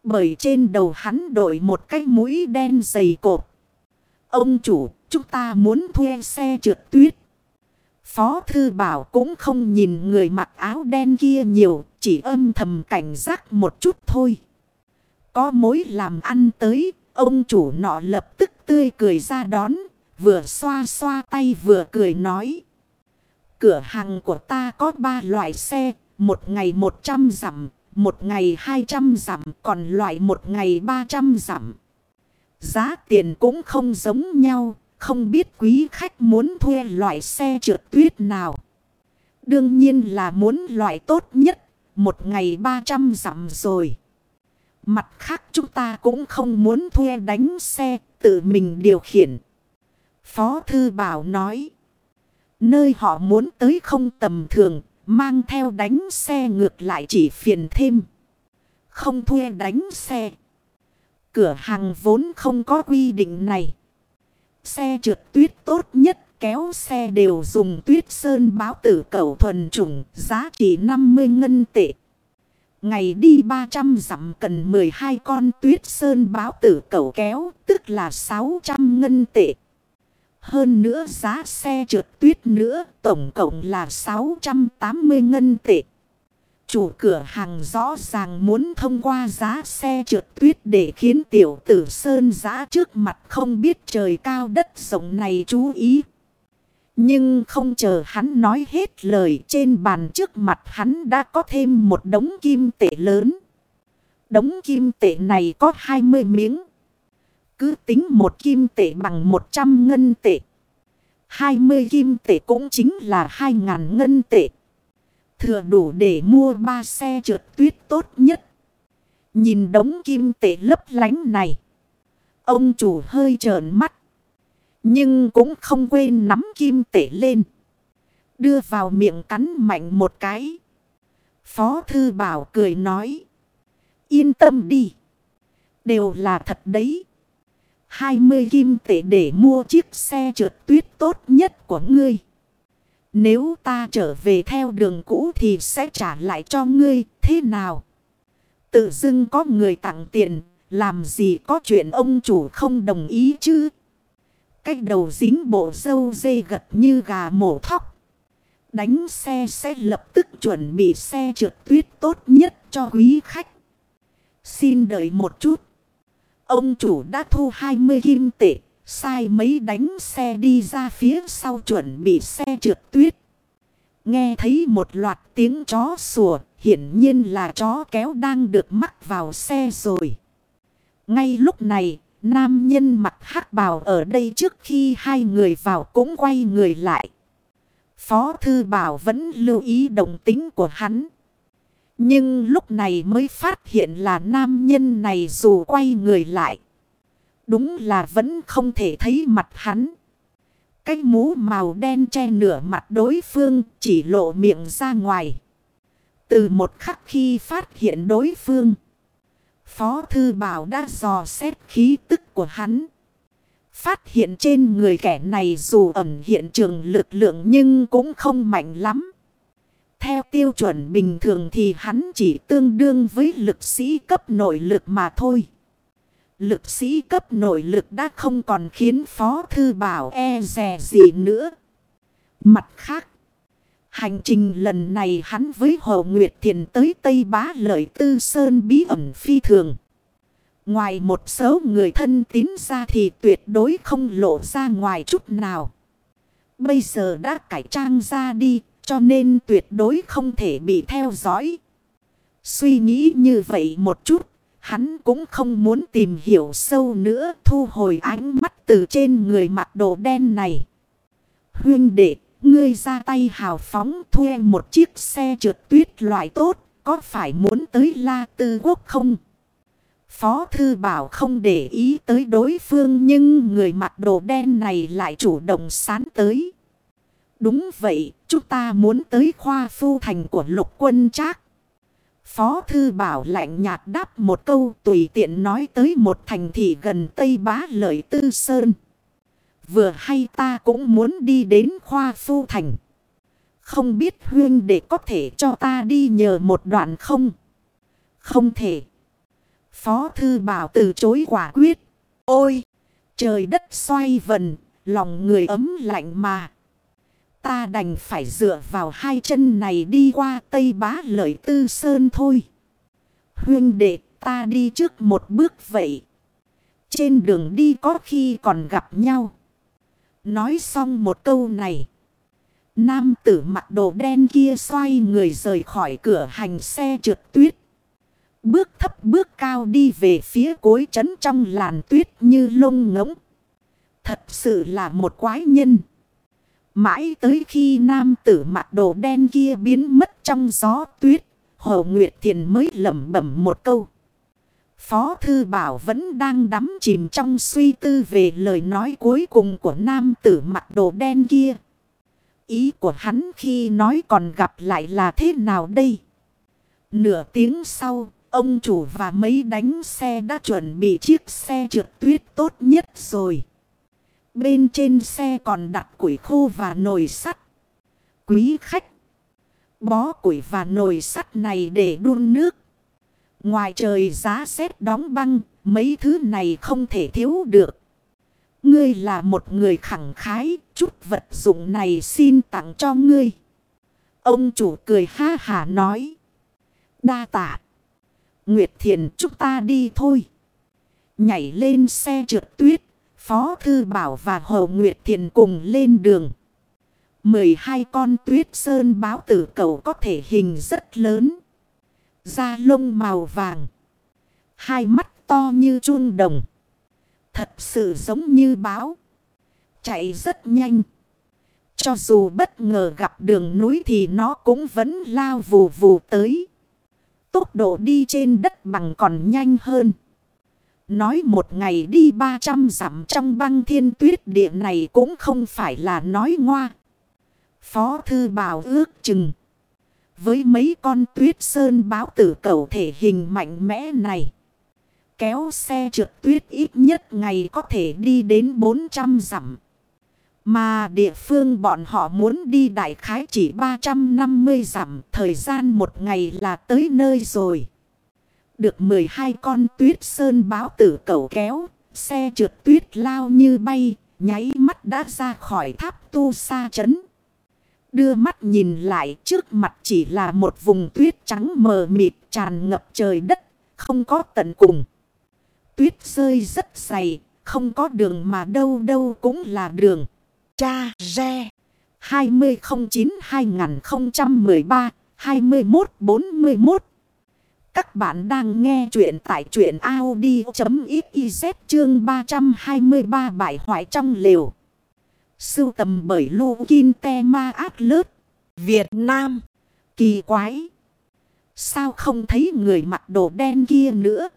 Bởi trên đầu hắn đội một cái mũi đen dày cột. Ông chủ, chúng ta muốn thuê xe trượt tuyết. Phó Thư Bảo cũng không nhìn người mặc áo đen kia nhiều, chỉ âm thầm cảnh giác một chút thôi. Có mối làm ăn tới, ông chủ nọ lập tức tươi cười ra đón, vừa xoa xoa tay vừa cười nói. Cửa hàng của ta có ba loại xe, một ngày một trăm dặm, một ngày hai trăm dặm, còn loại một ngày ba trăm dặm. Giá tiền cũng không giống nhau, không biết quý khách muốn thuê loại xe trượt tuyết nào. Đương nhiên là muốn loại tốt nhất, một ngày ba trăm dặm rồi. Mặt khác chúng ta cũng không muốn thuê đánh xe, tự mình điều khiển. Phó Thư Bảo nói. Nơi họ muốn tới không tầm thường, mang theo đánh xe ngược lại chỉ phiền thêm. Không thuê đánh xe. Cửa hàng vốn không có quy định này. Xe trượt tuyết tốt nhất, kéo xe đều dùng tuyết sơn báo tử cầu thuần trùng giá trị 50 ngân tệ. Ngày đi 300 dặm cần 12 con tuyết sơn báo tử cầu kéo, tức là 600 ngân tệ. Hơn nữa giá xe trượt tuyết nữa, tổng cộng là 680 ngân tệ. Chủ cửa hàng rõ ràng muốn thông qua giá xe trượt tuyết để khiến tiểu tử Sơn giã trước mặt không biết trời cao đất rộng này chú ý. Nhưng không chờ hắn nói hết lời, trên bàn trước mặt hắn đã có thêm một đống kim tệ lớn. Đống kim tệ này có 20 miếng. Cứ tính một kim tệ bằng 100 ngân tệ. 20 kim tệ cũng chính là 2.000 ngân tệ. Thừa đủ để mua ba xe trượt tuyết tốt nhất. Nhìn đống kim tệ lấp lánh này. Ông chủ hơi trợn mắt. Nhưng cũng không quên nắm kim tệ lên. Đưa vào miệng cắn mạnh một cái. Phó thư bảo cười nói. Yên tâm đi. Đều là thật đấy. 20 kim tệ để mua chiếc xe trượt tuyết tốt nhất của ngươi. Nếu ta trở về theo đường cũ thì sẽ trả lại cho ngươi thế nào? Tự dưng có người tặng tiền, làm gì có chuyện ông chủ không đồng ý chứ? Cách đầu dính bộ dâu dê gật như gà mổ thóc. Đánh xe sẽ lập tức chuẩn bị xe trượt tuyết tốt nhất cho quý khách. Xin đợi một chút. Ông chủ đã thu 20 kim tệ. Sai mấy đánh xe đi ra phía sau chuẩn bị xe trượt tuyết. Nghe thấy một loạt tiếng chó sủa. Hiển nhiên là chó kéo đang được mắc vào xe rồi. Ngay lúc này, nam nhân mặt hắc bào ở đây trước khi hai người vào cũng quay người lại. Phó thư bảo vẫn lưu ý đồng tính của hắn. Nhưng lúc này mới phát hiện là nam nhân này dù quay người lại. Đúng là vẫn không thể thấy mặt hắn. Cái mũ màu đen che nửa mặt đối phương chỉ lộ miệng ra ngoài. Từ một khắc khi phát hiện đối phương. Phó Thư Bảo đã dò xét khí tức của hắn. Phát hiện trên người kẻ này dù ẩn hiện trường lực lượng nhưng cũng không mạnh lắm. Theo tiêu chuẩn bình thường thì hắn chỉ tương đương với lực sĩ cấp nội lực mà thôi. Lực sĩ cấp nội lực đã không còn khiến Phó Thư Bảo e rè gì nữa. Mặt khác, Hành trình lần này hắn với Hồ Nguyệt Thiền tới Tây Bá Lợi Tư Sơn bí ẩn phi thường. Ngoài một số người thân tín ra thì tuyệt đối không lộ ra ngoài chút nào. Bây giờ đã cải trang ra đi cho nên tuyệt đối không thể bị theo dõi. Suy nghĩ như vậy một chút, hắn cũng không muốn tìm hiểu sâu nữa thu hồi ánh mắt từ trên người mặc đồ đen này. Huyên đệ, ngươi ra tay hào phóng thuê một chiếc xe trượt tuyết loại tốt, có phải muốn tới La Tư Quốc không? Phó Thư Bảo không để ý tới đối phương nhưng người mặc đồ đen này lại chủ động sán tới. Đúng vậy, chúng ta muốn tới khoa phu thành của lục quân trác. Phó Thư Bảo lạnh nhạt đáp một câu tùy tiện nói tới một thành thị gần Tây Bá Lợi Tư Sơn. Vừa hay ta cũng muốn đi đến khoa phu thành. Không biết huyên để có thể cho ta đi nhờ một đoạn không? Không thể. Phó Thư Bảo từ chối quả quyết. Ôi! Trời đất xoay vần, lòng người ấm lạnh mà. Ta đành phải dựa vào hai chân này đi qua Tây Bá Lợi Tư Sơn thôi. Huyên đệ, ta đi trước một bước vậy. Trên đường đi có khi còn gặp nhau. Nói xong một câu này. Nam tử mặc đồ đen kia xoay người rời khỏi cửa hành xe trượt tuyết. Bước thấp bước cao đi về phía cuối trấn trong làn tuyết như lông ngỗng. Thật sự là một quái nhân. Mãi tới khi nam tử mặc đồ đen kia biến mất trong gió tuyết, Hồ Nguyệt Thiền mới lẩm bẩm một câu. Phó Thư Bảo vẫn đang đắm chìm trong suy tư về lời nói cuối cùng của nam tử mặc đồ đen kia. Ý của hắn khi nói còn gặp lại là thế nào đây? Nửa tiếng sau, ông chủ và mấy đánh xe đã chuẩn bị chiếc xe trượt tuyết tốt nhất rồi. Bên trên xe còn đặt củi khô và nồi sắt. Quý khách. Bó củi và nồi sắt này để đun nước. Ngoài trời giá rét đóng băng, mấy thứ này không thể thiếu được. Ngươi là một người khẳng khái, chút vật dụng này xin tặng cho ngươi. Ông chủ cười ha hà nói. Đa tạ. Nguyệt Thiền chúng ta đi thôi. Nhảy lên xe trượt tuyết. Phó Thư Bảo và Hồ Nguyệt Thiền cùng lên đường. 12 con tuyết sơn báo tử cầu có thể hình rất lớn. Da lông màu vàng. Hai mắt to như chuông đồng. Thật sự giống như báo. Chạy rất nhanh. Cho dù bất ngờ gặp đường núi thì nó cũng vẫn lao vù vù tới. Tốc độ đi trên đất bằng còn nhanh hơn. Nói một ngày đi 300 dặm trong băng thiên tuyết địa này cũng không phải là nói ngoa. Phó thư bảo ước chừng. Với mấy con tuyết sơn báo tử cầu thể hình mạnh mẽ này. Kéo xe trượt tuyết ít nhất ngày có thể đi đến 400 dặm. Mà địa phương bọn họ muốn đi đại khái chỉ 350 dặm. Thời gian một ngày là tới nơi rồi. Được 12 con tuyết sơn báo tử cầu kéo. Xe trượt tuyết lao như bay. Nháy mắt đã ra khỏi tháp tu sa chấn. Đưa mắt nhìn lại, trước mặt chỉ là một vùng tuyết trắng mờ mịt tràn ngập trời đất. Không có tận cùng. Tuyết rơi rất dày. Không có đường mà đâu đâu cũng là đường. Cha Re 2009-2013-2141 các bạn đang nghe chuyện tại chuyện Audi.xyz chương 323 bài hoại trong liều. Sưu tầm bởi Lô Kinh Te Ma Việt Nam. Kỳ quái. Sao không thấy người mặc đồ đen kia nữa?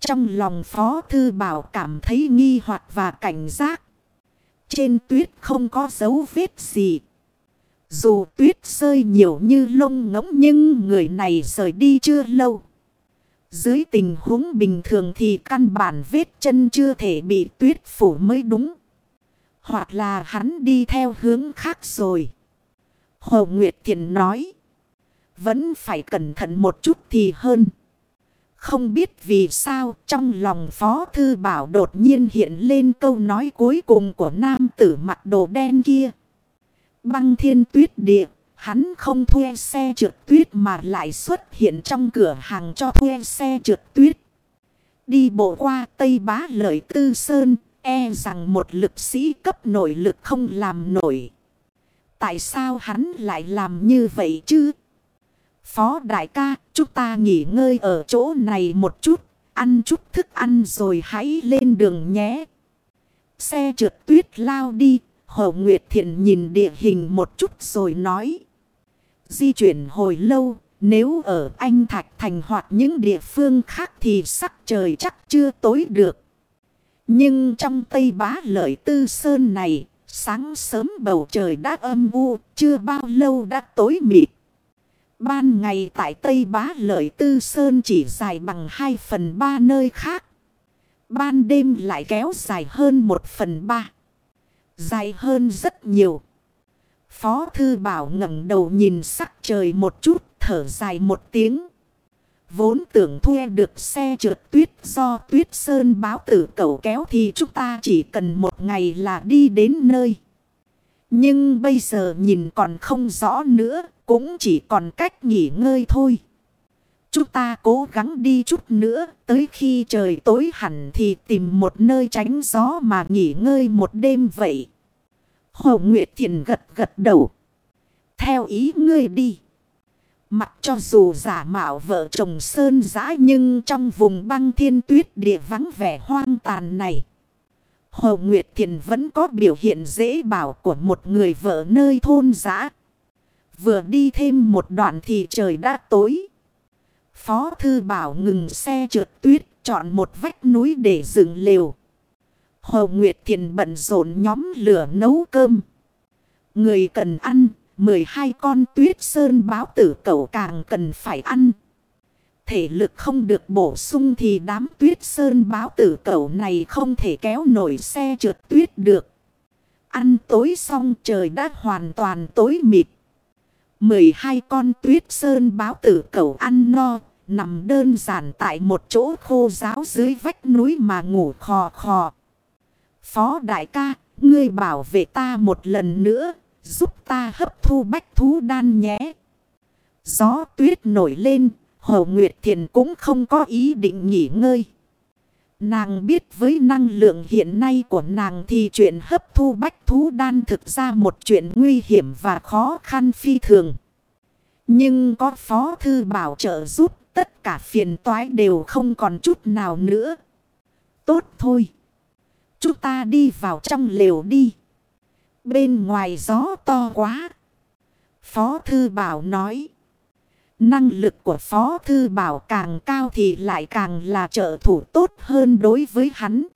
Trong lòng Phó Thư Bảo cảm thấy nghi hoặc và cảnh giác. Trên tuyết không có dấu vết gì. Dù tuyết rơi nhiều như lông ngỗng nhưng người này rời đi chưa lâu. Dưới tình huống bình thường thì căn bản vết chân chưa thể bị tuyết phủ mới đúng. Hoặc là hắn đi theo hướng khác rồi. Hồ Nguyệt Thiện nói. Vẫn phải cẩn thận một chút thì hơn. Không biết vì sao trong lòng Phó Thư Bảo đột nhiên hiện lên câu nói cuối cùng của nam tử mặt đồ đen kia. Băng thiên tuyết địa, Hắn không thuê xe trượt tuyết mà lại xuất hiện trong cửa hàng cho thuê xe trượt tuyết. Đi bộ qua Tây Bá Lợi Tư Sơn, e rằng một lực sĩ cấp nội lực không làm nổi. Tại sao hắn lại làm như vậy chứ? Phó đại ca, chúng ta nghỉ ngơi ở chỗ này một chút, ăn chút thức ăn rồi hãy lên đường nhé. Xe trượt tuyết lao đi, Hồ Nguyệt Thiện nhìn địa hình một chút rồi nói. Di chuyển hồi lâu, nếu ở Anh Thạch Thành hoặc những địa phương khác thì sắc trời chắc chưa tối được. Nhưng trong Tây Bá Lợi Tư Sơn này, sáng sớm bầu trời đã âm u, chưa bao lâu đã tối mịt. Ban ngày tại Tây Bá Lợi Tư Sơn chỉ dài bằng 2 phần 3 nơi khác. Ban đêm lại kéo dài hơn 1 phần 3. Dài hơn rất nhiều. Phó Thư Bảo ngẩng đầu nhìn sắc trời một chút, thở dài một tiếng. Vốn tưởng thuê được xe trượt tuyết do tuyết sơn báo tử cầu kéo thì chúng ta chỉ cần một ngày là đi đến nơi. Nhưng bây giờ nhìn còn không rõ nữa, cũng chỉ còn cách nghỉ ngơi thôi. Chúng ta cố gắng đi chút nữa, tới khi trời tối hẳn thì tìm một nơi tránh gió mà nghỉ ngơi một đêm vậy. Hồ Nguyệt Thiền gật gật đầu. Theo ý ngươi đi. Mặc cho dù giả mạo vợ chồng sơn giã nhưng trong vùng băng thiên tuyết địa vắng vẻ hoang tàn này. Hồ Nguyệt Thiền vẫn có biểu hiện dễ bảo của một người vợ nơi thôn giã. Vừa đi thêm một đoạn thì trời đã tối. Phó Thư Bảo ngừng xe trượt tuyết chọn một vách núi để dựng lều. Hồ Nguyệt Thiền bận rộn nhóm lửa nấu cơm. Người cần ăn, 12 con tuyết sơn báo tử cẩu càng cần phải ăn. Thể lực không được bổ sung thì đám tuyết sơn báo tử cẩu này không thể kéo nổi xe trượt tuyết được. Ăn tối xong trời đã hoàn toàn tối mịt. 12 con tuyết sơn báo tử cẩu ăn no, nằm đơn giản tại một chỗ khô giáo dưới vách núi mà ngủ khò khò. Phó đại ca, ngươi bảo vệ ta một lần nữa, giúp ta hấp thu bách thú đan nhé. Gió tuyết nổi lên, Hồ Nguyệt Thiền cũng không có ý định nghỉ ngơi. Nàng biết với năng lượng hiện nay của nàng thì chuyện hấp thu bách thú đan thực ra một chuyện nguy hiểm và khó khăn phi thường. Nhưng có phó thư bảo trợ giúp tất cả phiền toái đều không còn chút nào nữa. Tốt thôi. Chúng ta đi vào trong lều đi. Bên ngoài gió to quá. Phó Thư Bảo nói. Năng lực của Phó Thư Bảo càng cao thì lại càng là trợ thủ tốt hơn đối với hắn.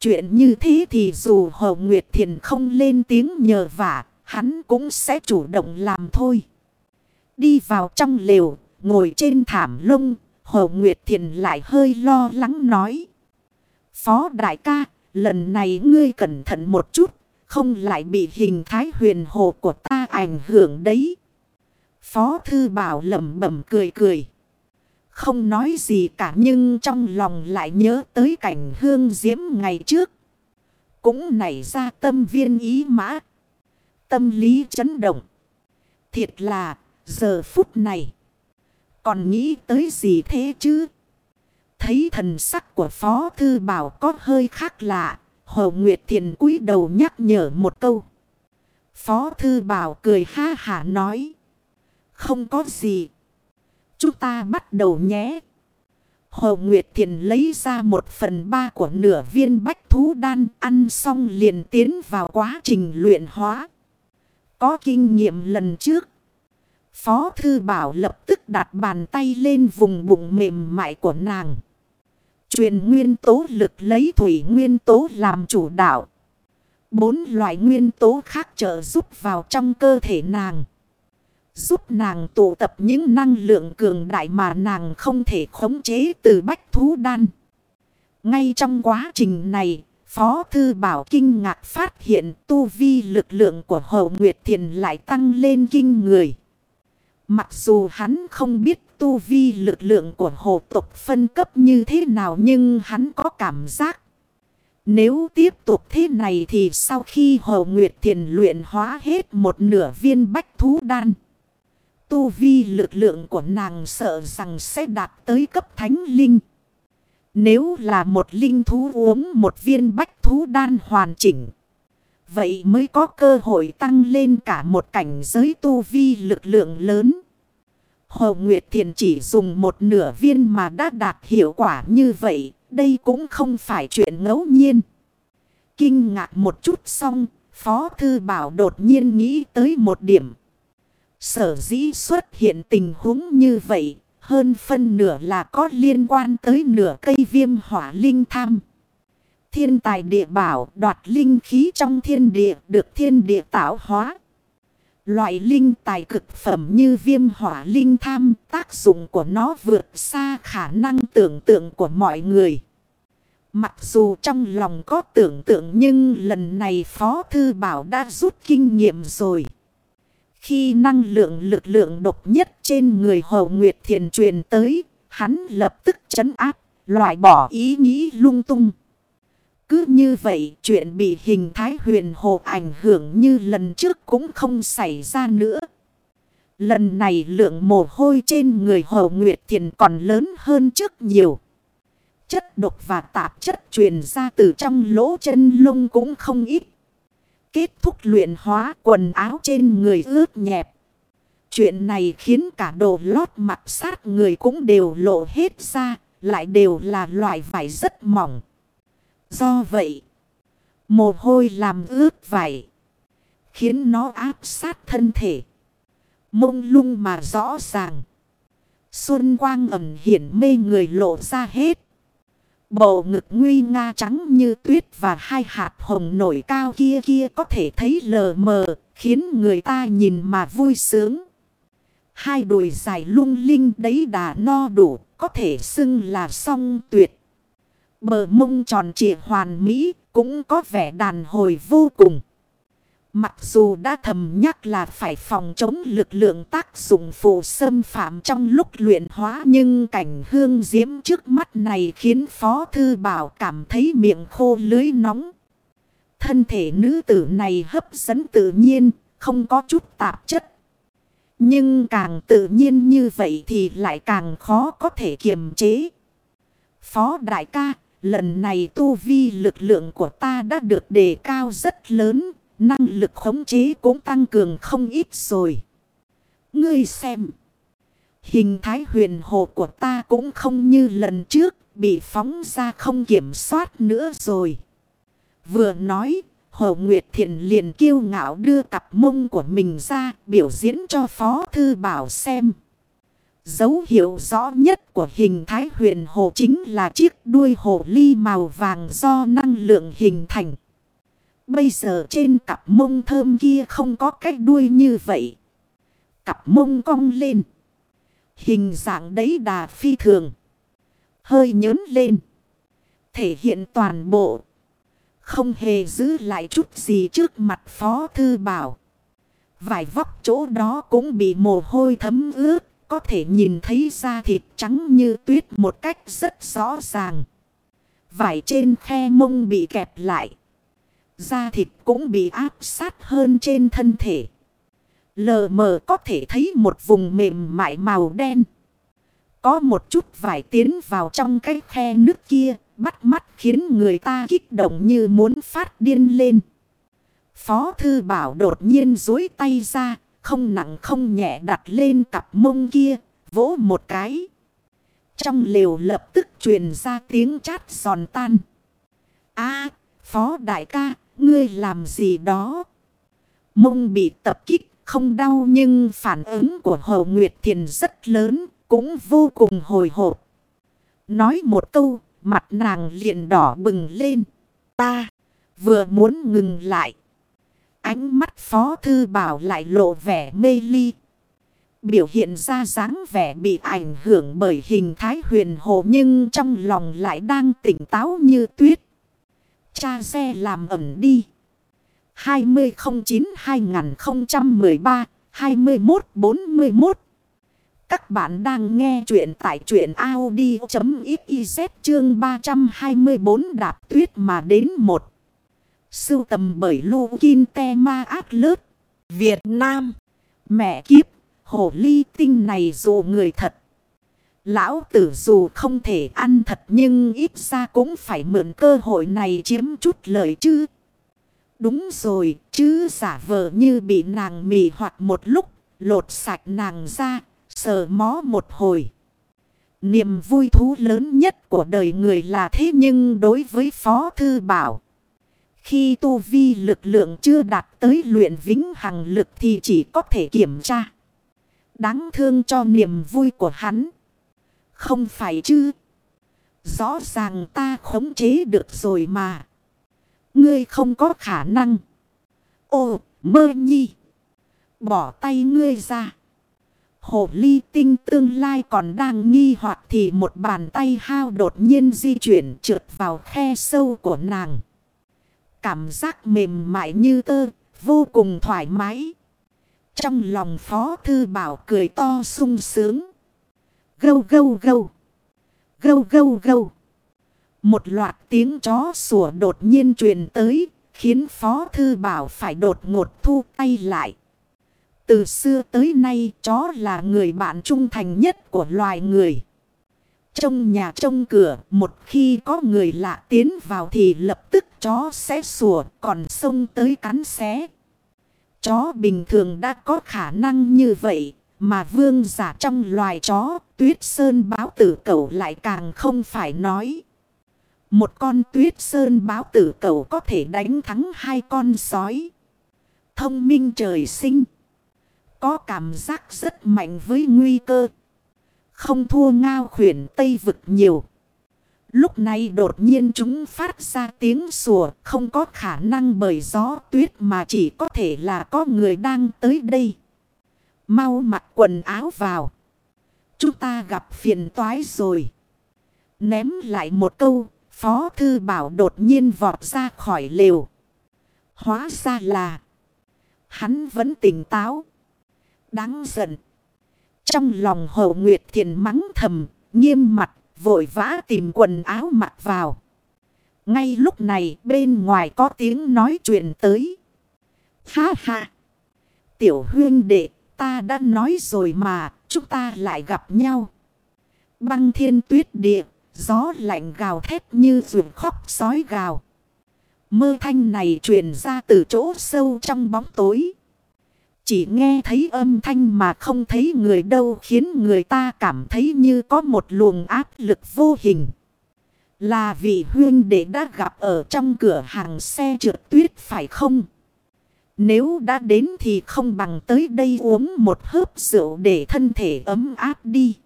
Chuyện như thế thì dù Hồ Nguyệt Thiền không lên tiếng nhờ vả, hắn cũng sẽ chủ động làm thôi. Đi vào trong lều, ngồi trên thảm lông, Hồ Nguyệt Thiền lại hơi lo lắng nói. Phó đại ca, lần này ngươi cẩn thận một chút, không lại bị hình thái huyền hồ của ta ảnh hưởng đấy. Phó thư bảo lầm bẩm cười cười. Không nói gì cả nhưng trong lòng lại nhớ tới cảnh hương diễm ngày trước. Cũng nảy ra tâm viên ý mã. Tâm lý chấn động. Thiệt là giờ phút này. Còn nghĩ tới gì thế chứ? Thấy thần sắc của Phó Thư Bảo có hơi khác lạ. Hồ Nguyệt Thiền cúi đầu nhắc nhở một câu. Phó Thư Bảo cười ha hả nói. Không có gì. Chúng ta bắt đầu nhé. Hồ Nguyệt Thiền lấy ra một phần ba của nửa viên bách thú đan, ăn xong liền tiến vào quá trình luyện hóa. Có kinh nghiệm lần trước. Phó Thư Bảo lập tức đặt bàn tay lên vùng bụng mềm mại của nàng. Truyền nguyên tố lực lấy thủy nguyên tố làm chủ đạo. Bốn loại nguyên tố khác trợ giúp vào trong cơ thể nàng. Giúp nàng tụ tập những năng lượng cường đại mà nàng không thể khống chế từ bách thú đan. Ngay trong quá trình này, Phó Thư Bảo kinh ngạc phát hiện tu vi lực lượng của Hậu Nguyệt Thiền lại tăng lên kinh người. Mặc dù hắn không biết tu vi lực lượng của hồ tộc phân cấp như thế nào nhưng hắn có cảm giác. Nếu tiếp tục thế này thì sau khi Hồ Nguyệt Thiền luyện hóa hết một nửa viên bách thú đan. Tu vi lực lượng của nàng sợ rằng sẽ đạt tới cấp thánh linh. Nếu là một linh thú uống một viên bách thú đan hoàn chỉnh. Vậy mới có cơ hội tăng lên cả một cảnh giới tu vi lực lượng lớn. Hồ Nguyệt Thiền chỉ dùng một nửa viên mà đã đạt hiệu quả như vậy. Đây cũng không phải chuyện ngẫu nhiên. Kinh ngạc một chút xong, Phó Thư Bảo đột nhiên nghĩ tới một điểm. Sở dĩ xuất hiện tình huống như vậy, hơn phân nửa là có liên quan tới nửa cây viêm hỏa linh tham. Thiên tài địa bảo đoạt linh khí trong thiên địa được thiên địa tạo hóa. Loại linh tài cực phẩm như viêm hỏa linh tham tác dụng của nó vượt xa khả năng tưởng tượng của mọi người. Mặc dù trong lòng có tưởng tượng nhưng lần này Phó Thư Bảo đã rút kinh nghiệm rồi. Khi năng lượng lực lượng độc nhất trên người Hồ Nguyệt Thiền truyền tới, hắn lập tức chấn áp, loại bỏ ý nghĩ lung tung. Cứ như vậy chuyện bị hình thái huyền hồ ảnh hưởng như lần trước cũng không xảy ra nữa. Lần này lượng mồ hôi trên người Hồ Nguyệt Thiền còn lớn hơn trước nhiều. Chất độc và tạp chất truyền ra từ trong lỗ chân lông cũng không ít. Kết thúc luyện hóa quần áo trên người ướt nhẹp. Chuyện này khiến cả đồ lót mặt sát người cũng đều lộ hết ra, lại đều là loại vải rất mỏng. Do vậy, mồ hôi làm ướt vải, khiến nó áp sát thân thể. Mông lung mà rõ ràng. Xuân quang ẩm hiển mê người lộ ra hết. Bộ ngực nguy nga trắng như tuyết và hai hạt hồng nổi cao kia kia có thể thấy lờ mờ, khiến người ta nhìn mà vui sướng. Hai đùi dài lung linh đấy đà no đủ, có thể xưng là song tuyệt. Bờ mông tròn trịa hoàn mỹ, cũng có vẻ đàn hồi vô cùng. Mặc dù đã thầm nhắc là phải phòng chống lực lượng tác dụng phụ xâm phạm trong lúc luyện hóa nhưng cảnh hương diễm trước mắt này khiến Phó Thư Bảo cảm thấy miệng khô lưới nóng. Thân thể nữ tử này hấp dẫn tự nhiên, không có chút tạp chất. Nhưng càng tự nhiên như vậy thì lại càng khó có thể kiềm chế. Phó đại ca, lần này tu vi lực lượng của ta đã được đề cao rất lớn, Năng lực khống chế cũng tăng cường không ít rồi. Ngươi xem. Hình thái huyền hồ của ta cũng không như lần trước. Bị phóng ra không kiểm soát nữa rồi. Vừa nói. Hồ Nguyệt Thiện liền kiêu ngạo đưa cặp mông của mình ra, biểu diễn cho Phó Thư Bảo xem. Dấu hiệu rõ nhất của hình thái huyền hồ chính là chiếc đuôi hồ ly màu vàng do năng lượng hình thành. Bây giờ trên cặp mông thơm kia không có cái đuôi như vậy. Cặp mông cong lên. Hình dạng đấy đà phi thường. Hơi nhớn lên. Thể hiện toàn bộ. Không hề giữ lại chút gì trước mặt Phó Thư Bảo. Vài vóc chỗ đó cũng bị mồ hôi thấm ướt. Có thể nhìn thấy da thịt trắng như tuyết một cách rất rõ ràng. Vải trên khe mông bị kẹp lại. Da thịt cũng bị áp sát hơn trên thân thể. Lờ mờ có thể thấy một vùng mềm mại màu đen. Có một chút vải tiến vào trong cái khe nước kia, bắt mắt khiến người ta kích động như muốn phát điên lên. Phó thư bảo đột nhiên dối tay ra, không nặng không nhẹ đặt lên cặp mông kia, vỗ một cái. Trong lều lập tức truyền ra tiếng chát giòn tan. a phó đại ca, Ngươi làm gì đó? Mông bị tập kích không đau nhưng phản ứng của Hồ Nguyệt Thiền rất lớn, cũng vô cùng hồi hộp. Nói một câu, mặt nàng liền đỏ bừng lên. Ta vừa muốn ngừng lại. Ánh mắt Phó Thư Bảo lại lộ vẻ mê ly. Biểu hiện ra dáng vẻ bị ảnh hưởng bởi hình thái huyền hồ nhưng trong lòng lại đang tỉnh táo như tuyết. Cha xe làm ẩm đi. 2009-2013-2141 Các bạn đang nghe chuyện tại chuyện Audi.xyz chương 324 đạp tuyết mà đến một. Sưu tầm bởi Lô Kinh Te Ma Át Lớt. Việt Nam. Mẹ kiếp, hồ ly tinh này dù người thật. Lão tử dù không thể ăn thật nhưng ít ra cũng phải mượn cơ hội này chiếm chút lợi chứ. Đúng rồi, chứ giả vờ như bị nàng mì hoặc một lúc, lột sạch nàng ra, sờ mó một hồi. Niềm vui thú lớn nhất của đời người là thế nhưng đối với Phó Thư Bảo. Khi tu vi lực lượng chưa đạt tới luyện vĩnh hằng lực thì chỉ có thể kiểm tra. Đáng thương cho niềm vui của hắn. Không phải chứ. Rõ ràng ta khống chế được rồi mà. Ngươi không có khả năng. Ô, mơ nhi. Bỏ tay ngươi ra. Hồ ly tinh tương lai còn đang nghi hoặc thì một bàn tay hao đột nhiên di chuyển trượt vào khe sâu của nàng. Cảm giác mềm mại như tơ, vô cùng thoải mái. Trong lòng phó thư bảo cười to sung sướng. Gâu gâu gâu. Gâu gâu gâu. Một loạt tiếng chó sủa đột nhiên truyền tới, khiến phó thư bảo phải đột ngột thu tay lại. Từ xưa tới nay chó là người bạn trung thành nhất của loài người. Trong nhà trong cửa, một khi có người lạ tiến vào thì lập tức chó sẽ sủa, còn xông tới cắn xé. Chó bình thường đã có khả năng như vậy, mà vương giả trong loài chó, tuyết sơn báo tử cẩu lại càng không phải nói. Một con tuyết sơn báo tử cẩu có thể đánh thắng hai con sói. Thông minh trời sinh. Có cảm giác rất mạnh với nguy cơ. Không thua ngao khuyển Tây vực nhiều. Lúc này đột nhiên chúng phát ra tiếng sủa không có khả năng bởi gió tuyết mà chỉ có thể là có người đang tới đây. Mau mặc quần áo vào. Chúng ta gặp phiền toái rồi. Ném lại một câu, Phó Thư Bảo đột nhiên vọt ra khỏi lều. Hóa ra là hắn vẫn tỉnh táo. Đáng giận. Trong lòng hậu nguyệt thiền mắng thầm, nghiêm mặt, vội vã tìm quần áo mặc vào. Ngay lúc này bên ngoài có tiếng nói chuyện tới. Ha ha! Tiểu huyên đệ, ta đã nói rồi mà, chúng ta lại gặp nhau. Băng thiên tuyết địa, gió lạnh gào thét như ruột khóc sói gào. Mơ thanh này truyền ra từ chỗ sâu trong bóng tối. Chỉ nghe thấy âm thanh mà không thấy người đâu khiến người ta cảm thấy như có một luồng áp lực vô hình. Là vị huyên đệ đã gặp ở trong cửa hàng xe trượt tuyết phải không? Nếu đã đến thì không bằng tới đây uống một hớp rượu để thân thể ấm áp đi.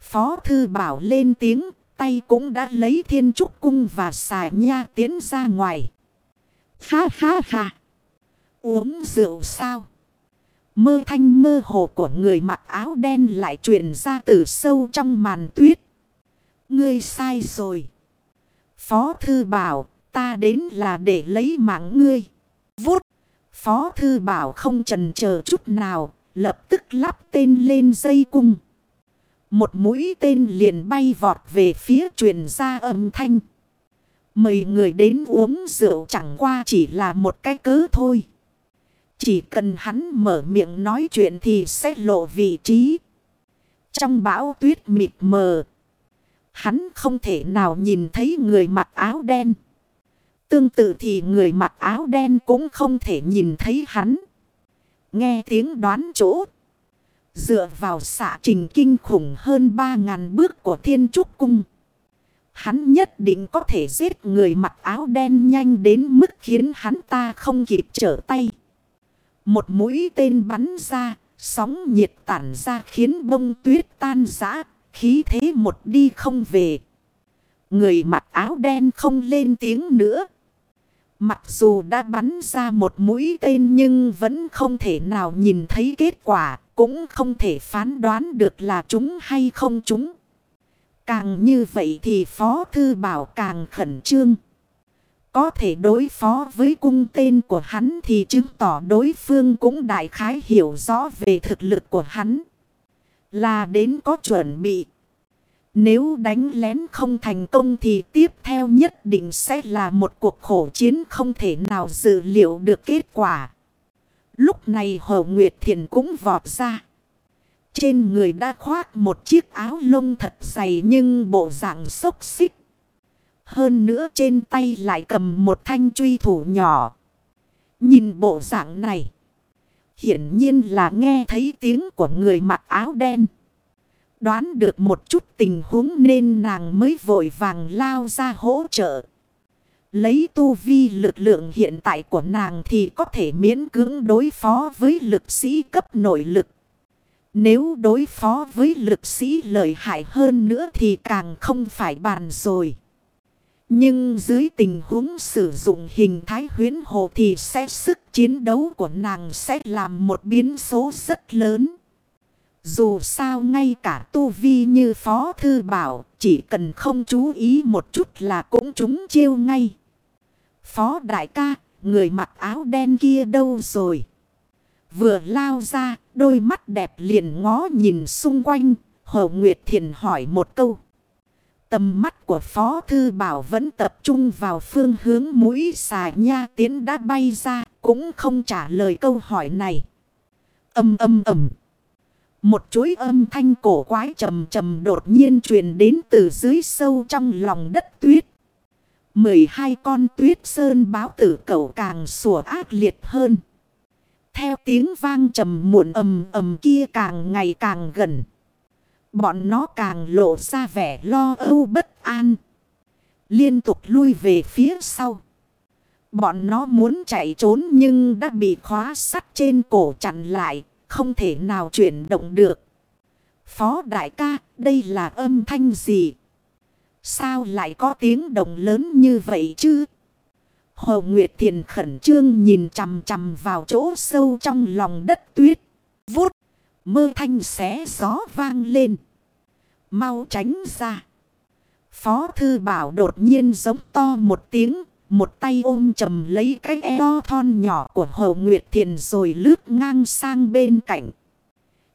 Phó thư bảo lên tiếng, tay cũng đã lấy thiên trúc cung và xài nha tiến ra ngoài. Ha ha ha! Uống rượu sao? Mơ thanh mơ hồ của người mặc áo đen lại truyền ra từ sâu trong màn tuyết. Ngươi sai rồi. Phó thư bảo, ta đến là để lấy mạng ngươi. Vút. Phó thư bảo không trần chờ chút nào. Lập tức lắp tên lên dây cung. Một mũi tên liền bay vọt về phía truyền ra âm thanh. Mời người đến uống rượu chẳng qua chỉ là một cái cớ thôi. Chỉ cần hắn mở miệng nói chuyện thì sẽ lộ vị trí. Trong bão tuyết mịt mờ. Hắn không thể nào nhìn thấy người mặc áo đen. Tương tự thì người mặc áo đen cũng không thể nhìn thấy hắn. Nghe tiếng đoán chỗ. Dựa vào xạ trình kinh khủng hơn 3.000 bước của thiên trúc cung. Hắn nhất định có thể giết người mặc áo đen nhanh đến mức khiến hắn ta không kịp trở tay. Một mũi tên bắn ra, sóng nhiệt tản ra khiến bông tuyết tan rã, khí thế một đi không về. Người mặc áo đen không lên tiếng nữa. Mặc dù đã bắn ra một mũi tên nhưng vẫn không thể nào nhìn thấy kết quả, cũng không thể phán đoán được là chúng hay không chúng. Càng như vậy thì Phó Thư Bảo càng khẩn trương. Có thể đối phó với cung tên của hắn thì chứng tỏ đối phương cũng đại khái hiểu rõ về thực lực của hắn. Là đến có chuẩn bị. Nếu đánh lén không thành công thì tiếp theo nhất định sẽ là một cuộc khổ chiến không thể nào dự liệu được kết quả. Lúc này Hồ Nguyệt Thiền cũng vọt ra. Trên người đã khoác một chiếc áo lông thật dày nhưng bộ dạng xốc xích. Hơn nữa trên tay lại cầm một thanh truy thủ nhỏ. Nhìn bộ dạng này. Hiển nhiên là nghe thấy tiếng của người mặc áo đen. Đoán được một chút tình huống nên nàng mới vội vàng lao ra hỗ trợ. Lấy tu vi lực lượng hiện tại của nàng thì có thể miễn cưỡng đối phó với lực sĩ cấp nội lực. Nếu đối phó với lực sĩ lợi hại hơn nữa thì càng không phải bàn rồi. Nhưng dưới tình huống sử dụng hình thái huyến hồ thì sẽ sức chiến đấu của nàng sẽ làm một biến số rất lớn. Dù sao ngay cả tu vi như Phó Thư Bảo chỉ cần không chú ý một chút là cũng trúng chiêu ngay. Phó Đại ca, người mặc áo đen kia đâu rồi? Vừa lao ra, đôi mắt đẹp liền ngó nhìn xung quanh, Hồ Nguyệt Thiền hỏi một câu. Tầm mắt của Phó Thư Bảo vẫn tập trung vào phương hướng mũi xà nha tiến đã bay ra, cũng không trả lời câu hỏi này. Âm âm ầm. Một chuỗi âm thanh cổ quái trầm trầm đột nhiên truyền đến từ dưới sâu trong lòng đất tuyết. 12 con tuyết sơn báo tử cầu càng sủa ác liệt hơn. Theo tiếng vang trầm muộn ầm ầm kia càng ngày càng gần. Bọn nó càng lộ ra vẻ lo âu bất an. Liên tục lui về phía sau. Bọn nó muốn chạy trốn nhưng đã bị khóa sắt trên cổ chặn lại. Không thể nào chuyển động được. Phó đại ca, đây là âm thanh gì? Sao lại có tiếng động lớn như vậy chứ? Hồ Nguyệt Thiền khẩn trương nhìn chằm chằm vào chỗ sâu trong lòng đất tuyết. Vút, mơ thanh xé gió vang lên. Mau tránh ra. Phó Thư Bảo đột nhiên giống to một tiếng. Một tay ôm chầm lấy cái eo thon nhỏ của Hồ Nguyệt Thiền rồi lướt ngang sang bên cạnh.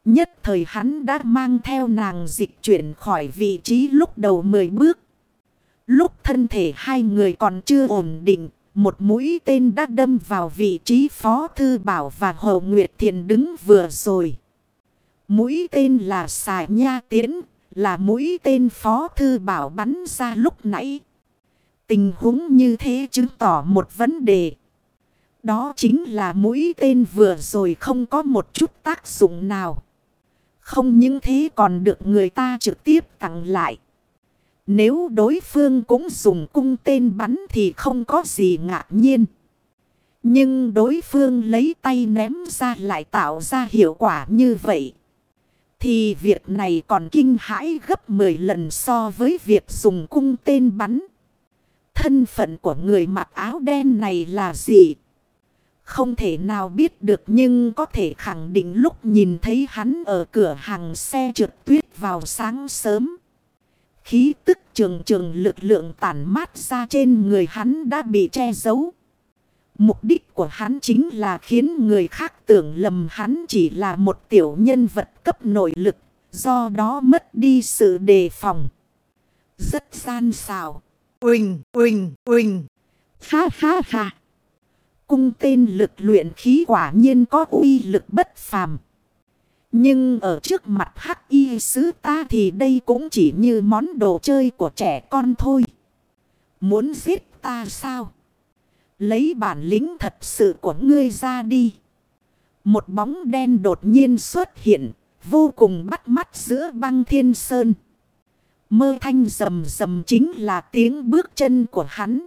Nhất thời hắn đã mang theo nàng dịch chuyển khỏi vị trí lúc đầu 10 bước. Lúc thân thể hai người còn chưa ổn định, một mũi tên đã đâm vào vị trí Phó Thư Bảo và Hồ Nguyệt Thiền đứng vừa rồi. Mũi tên là xài nha tiến, là mũi tên Phó Thư Bảo bắn ra lúc nãy. Tình huống như thế chứng tỏ một vấn đề. Đó chính là mũi tên vừa rồi không có một chút tác dụng nào. Không những thế còn được người ta trực tiếp tặng lại. Nếu đối phương cũng dùng cung tên bắn thì không có gì ngạc nhiên. Nhưng đối phương lấy tay ném ra lại tạo ra hiệu quả như vậy. Thì việc này còn kinh hãi gấp 10 lần so với việc dùng cung tên bắn. Thân phận của người mặc áo đen này là gì? Không thể nào biết được nhưng có thể khẳng định lúc nhìn thấy hắn ở cửa hàng xe trượt tuyết vào sáng sớm. Khí tức trường trường lực lượng tản mát ra trên người hắn đã bị che giấu. Mục đích của hắn chính là khiến người khác tưởng lầm hắn chỉ là một tiểu nhân vật cấp nội lực, do đó mất đi sự đề phòng. Rất gian xào. Uỳnh, uỳnh, uỳnh. Ha ha ha. Cung tên lực luyện khí quả nhiên có uy lực bất phàm. Nhưng ở trước mặt hắc y sứ ta thì đây cũng chỉ như món đồ chơi của trẻ con thôi. Muốn giết ta sao? Lấy bản lĩnh thật sự của ngươi ra đi. Một bóng đen đột nhiên xuất hiện, vô cùng bắt mắt giữa băng thiên sơn. Mơ thanh rầm rầm chính là tiếng bước chân của hắn.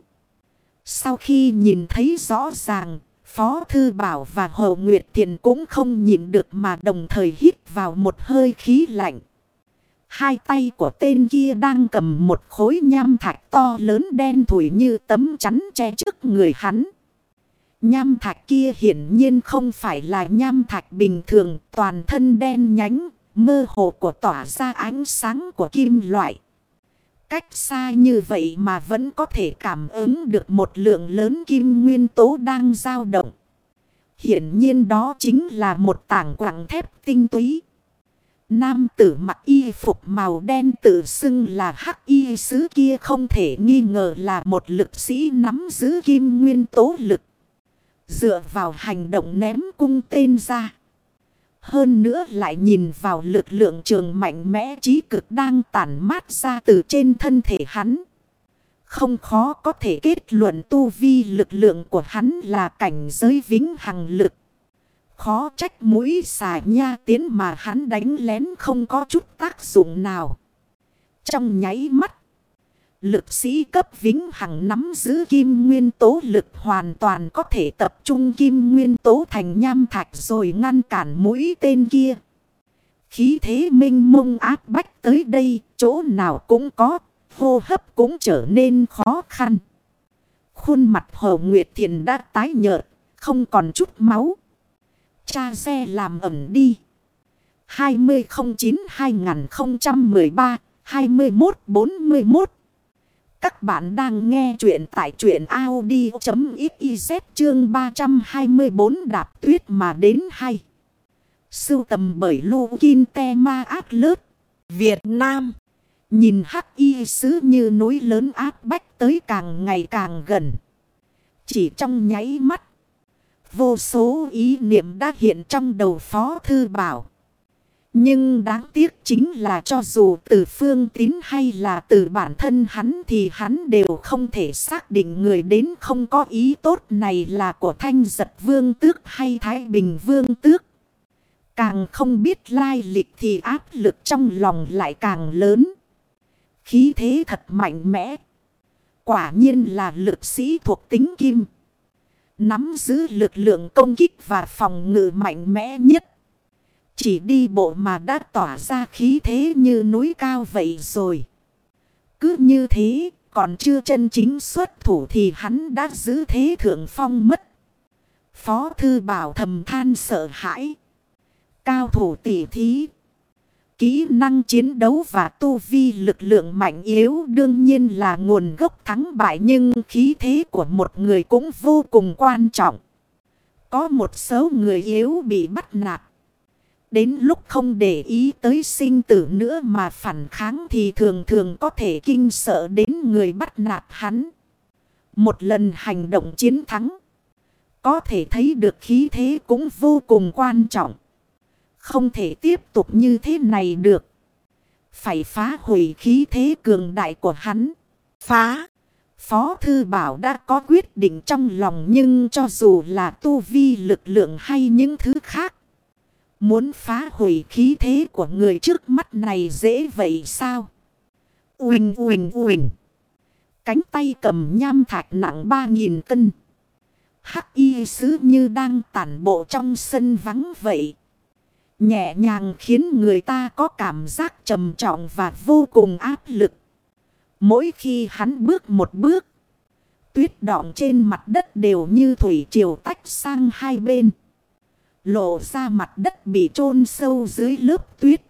Sau khi nhìn thấy rõ ràng, Phó Thư Bảo và Hồ Nguyệt Thiền cũng không nhìn được mà đồng thời hít vào một hơi khí lạnh. Hai tay của tên kia đang cầm một khối nham thạch to lớn đen thủi như tấm chắn che trước người hắn. Nham thạch kia hiển nhiên không phải là nham thạch bình thường toàn thân đen nhánh, mơ hồ của tỏa ra ánh sáng của kim loại. Cách xa như vậy mà vẫn có thể cảm ứng được một lượng lớn kim nguyên tố đang dao động. Hiển nhiên đó chính là một tảng quảng thép tinh túy. Nam tử mặc y phục màu đen tự xưng là hắc y sứ kia không thể nghi ngờ là một lực sĩ nắm giữ kim nguyên tố lực. Dựa vào hành động ném cung tên ra. Hơn nữa lại nhìn vào lực lượng trường mạnh mẽ trí cực đang tản mát ra từ trên thân thể hắn. Không khó có thể kết luận tu vi lực lượng của hắn là cảnh giới vĩnh hằng lực. Khó trách mũi xà nha tiến mà hắn đánh lén không có chút tác dụng nào. Trong nháy mắt, lực sĩ cấp vĩnh hằng nắm giữ kim nguyên tố lực hoàn toàn có thể tập trung kim nguyên tố thành nham thạch rồi ngăn cản mũi tên kia. Khí thế minh mông áp bách tới đây, chỗ nào cũng có, hô hấp cũng trở nên khó khăn. Khuôn mặt Hồ Nguyệt Thiền đã tái nhợt, không còn chút máu. Cha xe làm ẩm đi. 2009-2013-2141 Các bạn đang nghe chuyện tại chuyện Audi.xyz chương 324 đạp tuyết mà đến hay. Sưu tầm bởi Lô Kinh Te Ma Át Lớt, Việt Nam. Nhìn hắc y sứ như núi lớn áp bách tới càng ngày càng gần. Chỉ trong nháy mắt. Vô số ý niệm đã hiện trong đầu Phó Thư Bảo. Nhưng đáng tiếc chính là cho dù từ phương tín hay là từ bản thân hắn thì hắn đều không thể xác định người đến không có ý tốt này là của thanh giật vương tước hay thái bình vương tước. Càng không biết lai lịch thì áp lực trong lòng lại càng lớn. Khí thế thật mạnh mẽ. Quả nhiên là lực sĩ thuộc tính kim. Nắm giữ lực lượng công kích và phòng ngự mạnh mẽ nhất. Chỉ đi bộ mà đã tỏa ra khí thế như núi cao vậy rồi. Cứ như thế, còn chưa chân chính xuất thủ thì hắn đã giữ thế thượng phong mất. Phó thư bảo thầm than sợ hãi. Cao thủ tỉ thí. Kỹ năng chiến đấu và tu vi lực lượng mạnh yếu đương nhiên là nguồn gốc thắng bại nhưng khí thế của một người cũng vô cùng quan trọng. Có một số người yếu bị bắt nạt. Đến lúc không để ý tới sinh tử nữa mà phản kháng thì thường thường có thể kinh sợ đến người bắt nạt hắn. Một lần hành động chiến thắng. Có thể thấy được khí thế cũng vô cùng quan trọng. Không thể tiếp tục như thế này được. Phải phá hủy khí thế cường đại của hắn. Phá. Phó Thư Bảo đã có quyết định trong lòng nhưng cho dù là tu vi lực lượng hay những thứ khác. Muốn phá hủy khí thế của người trước mắt này dễ vậy sao? Uỳnh uỳnh uỳnh. Cánh tay cầm nham thạch nặng 3.000 cân. Hắc y sứ như đang tản bộ trong sân vắng vậy. Nhẹ nhàng khiến người ta có cảm giác trầm trọng và vô cùng áp lực. Mỗi khi hắn bước một bước. Tuyết đọng trên mặt đất đều như thủy triều tách sang hai bên. Lộ ra mặt đất bị chôn sâu dưới lớp tuyết.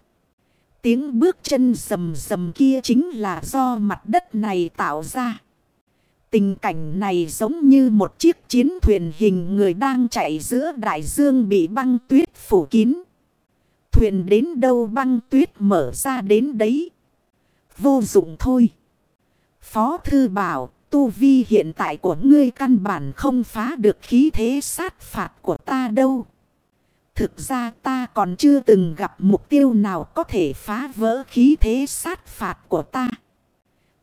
Tiếng bước chân sầm sầm kia chính là do mặt đất này tạo ra. Tình cảnh này giống như một chiếc chiến thuyền hình người đang chạy giữa đại dương bị băng tuyết phủ kín. Thuyền đến đâu băng tuyết mở ra đến đấy. Vô dụng thôi. Phó thư bảo, tu vi hiện tại của ngươi căn bản không phá được khí thế sát phạt của ta đâu. Thực ra ta còn chưa từng gặp mục tiêu nào có thể phá vỡ khí thế sát phạt của ta.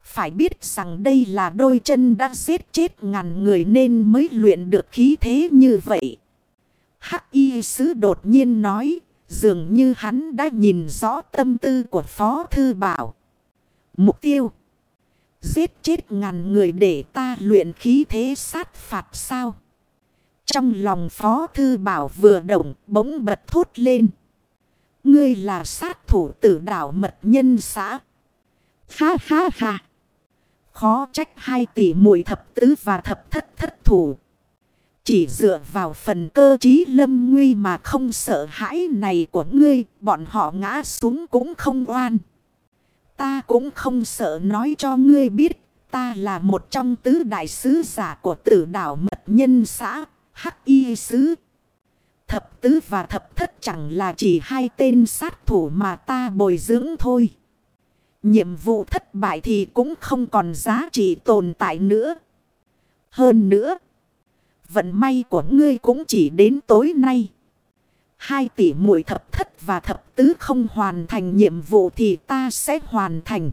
Phải biết rằng đây là đôi chân đã giết chết ngàn người nên mới luyện được khí thế như vậy. Hắc y sứ đột nhiên nói, Dường như hắn đã nhìn rõ tâm tư của Phó Thư Bảo. Mục tiêu. Giết chết ngàn người để ta luyện khí thế sát phạt sao. Trong lòng Phó Thư Bảo vừa động, bỗng bật thốt lên. Ngươi là sát thủ tử đảo mật nhân xã. Ha ha ha. Khó trách hai tỷ mùi thập tứ và thập thất thất thủ. Chỉ dựa vào phần cơ trí lâm nguy mà không sợ hãi này của ngươi, bọn họ ngã xuống cũng không oan. Ta cũng không sợ nói cho ngươi biết, ta là một trong tứ đại sứ giả của tử đảo mật nhân xã, Hắc Y Sứ. Thập tứ và thập thất chẳng là chỉ hai tên sát thủ mà ta bồi dưỡng thôi. Nhiệm vụ thất bại thì cũng không còn giá trị tồn tại nữa. Hơn nữa, vận may của ngươi cũng chỉ đến tối nay. Hai tỷ muội thập thất và thập tứ không hoàn thành nhiệm vụ thì ta sẽ hoàn thành.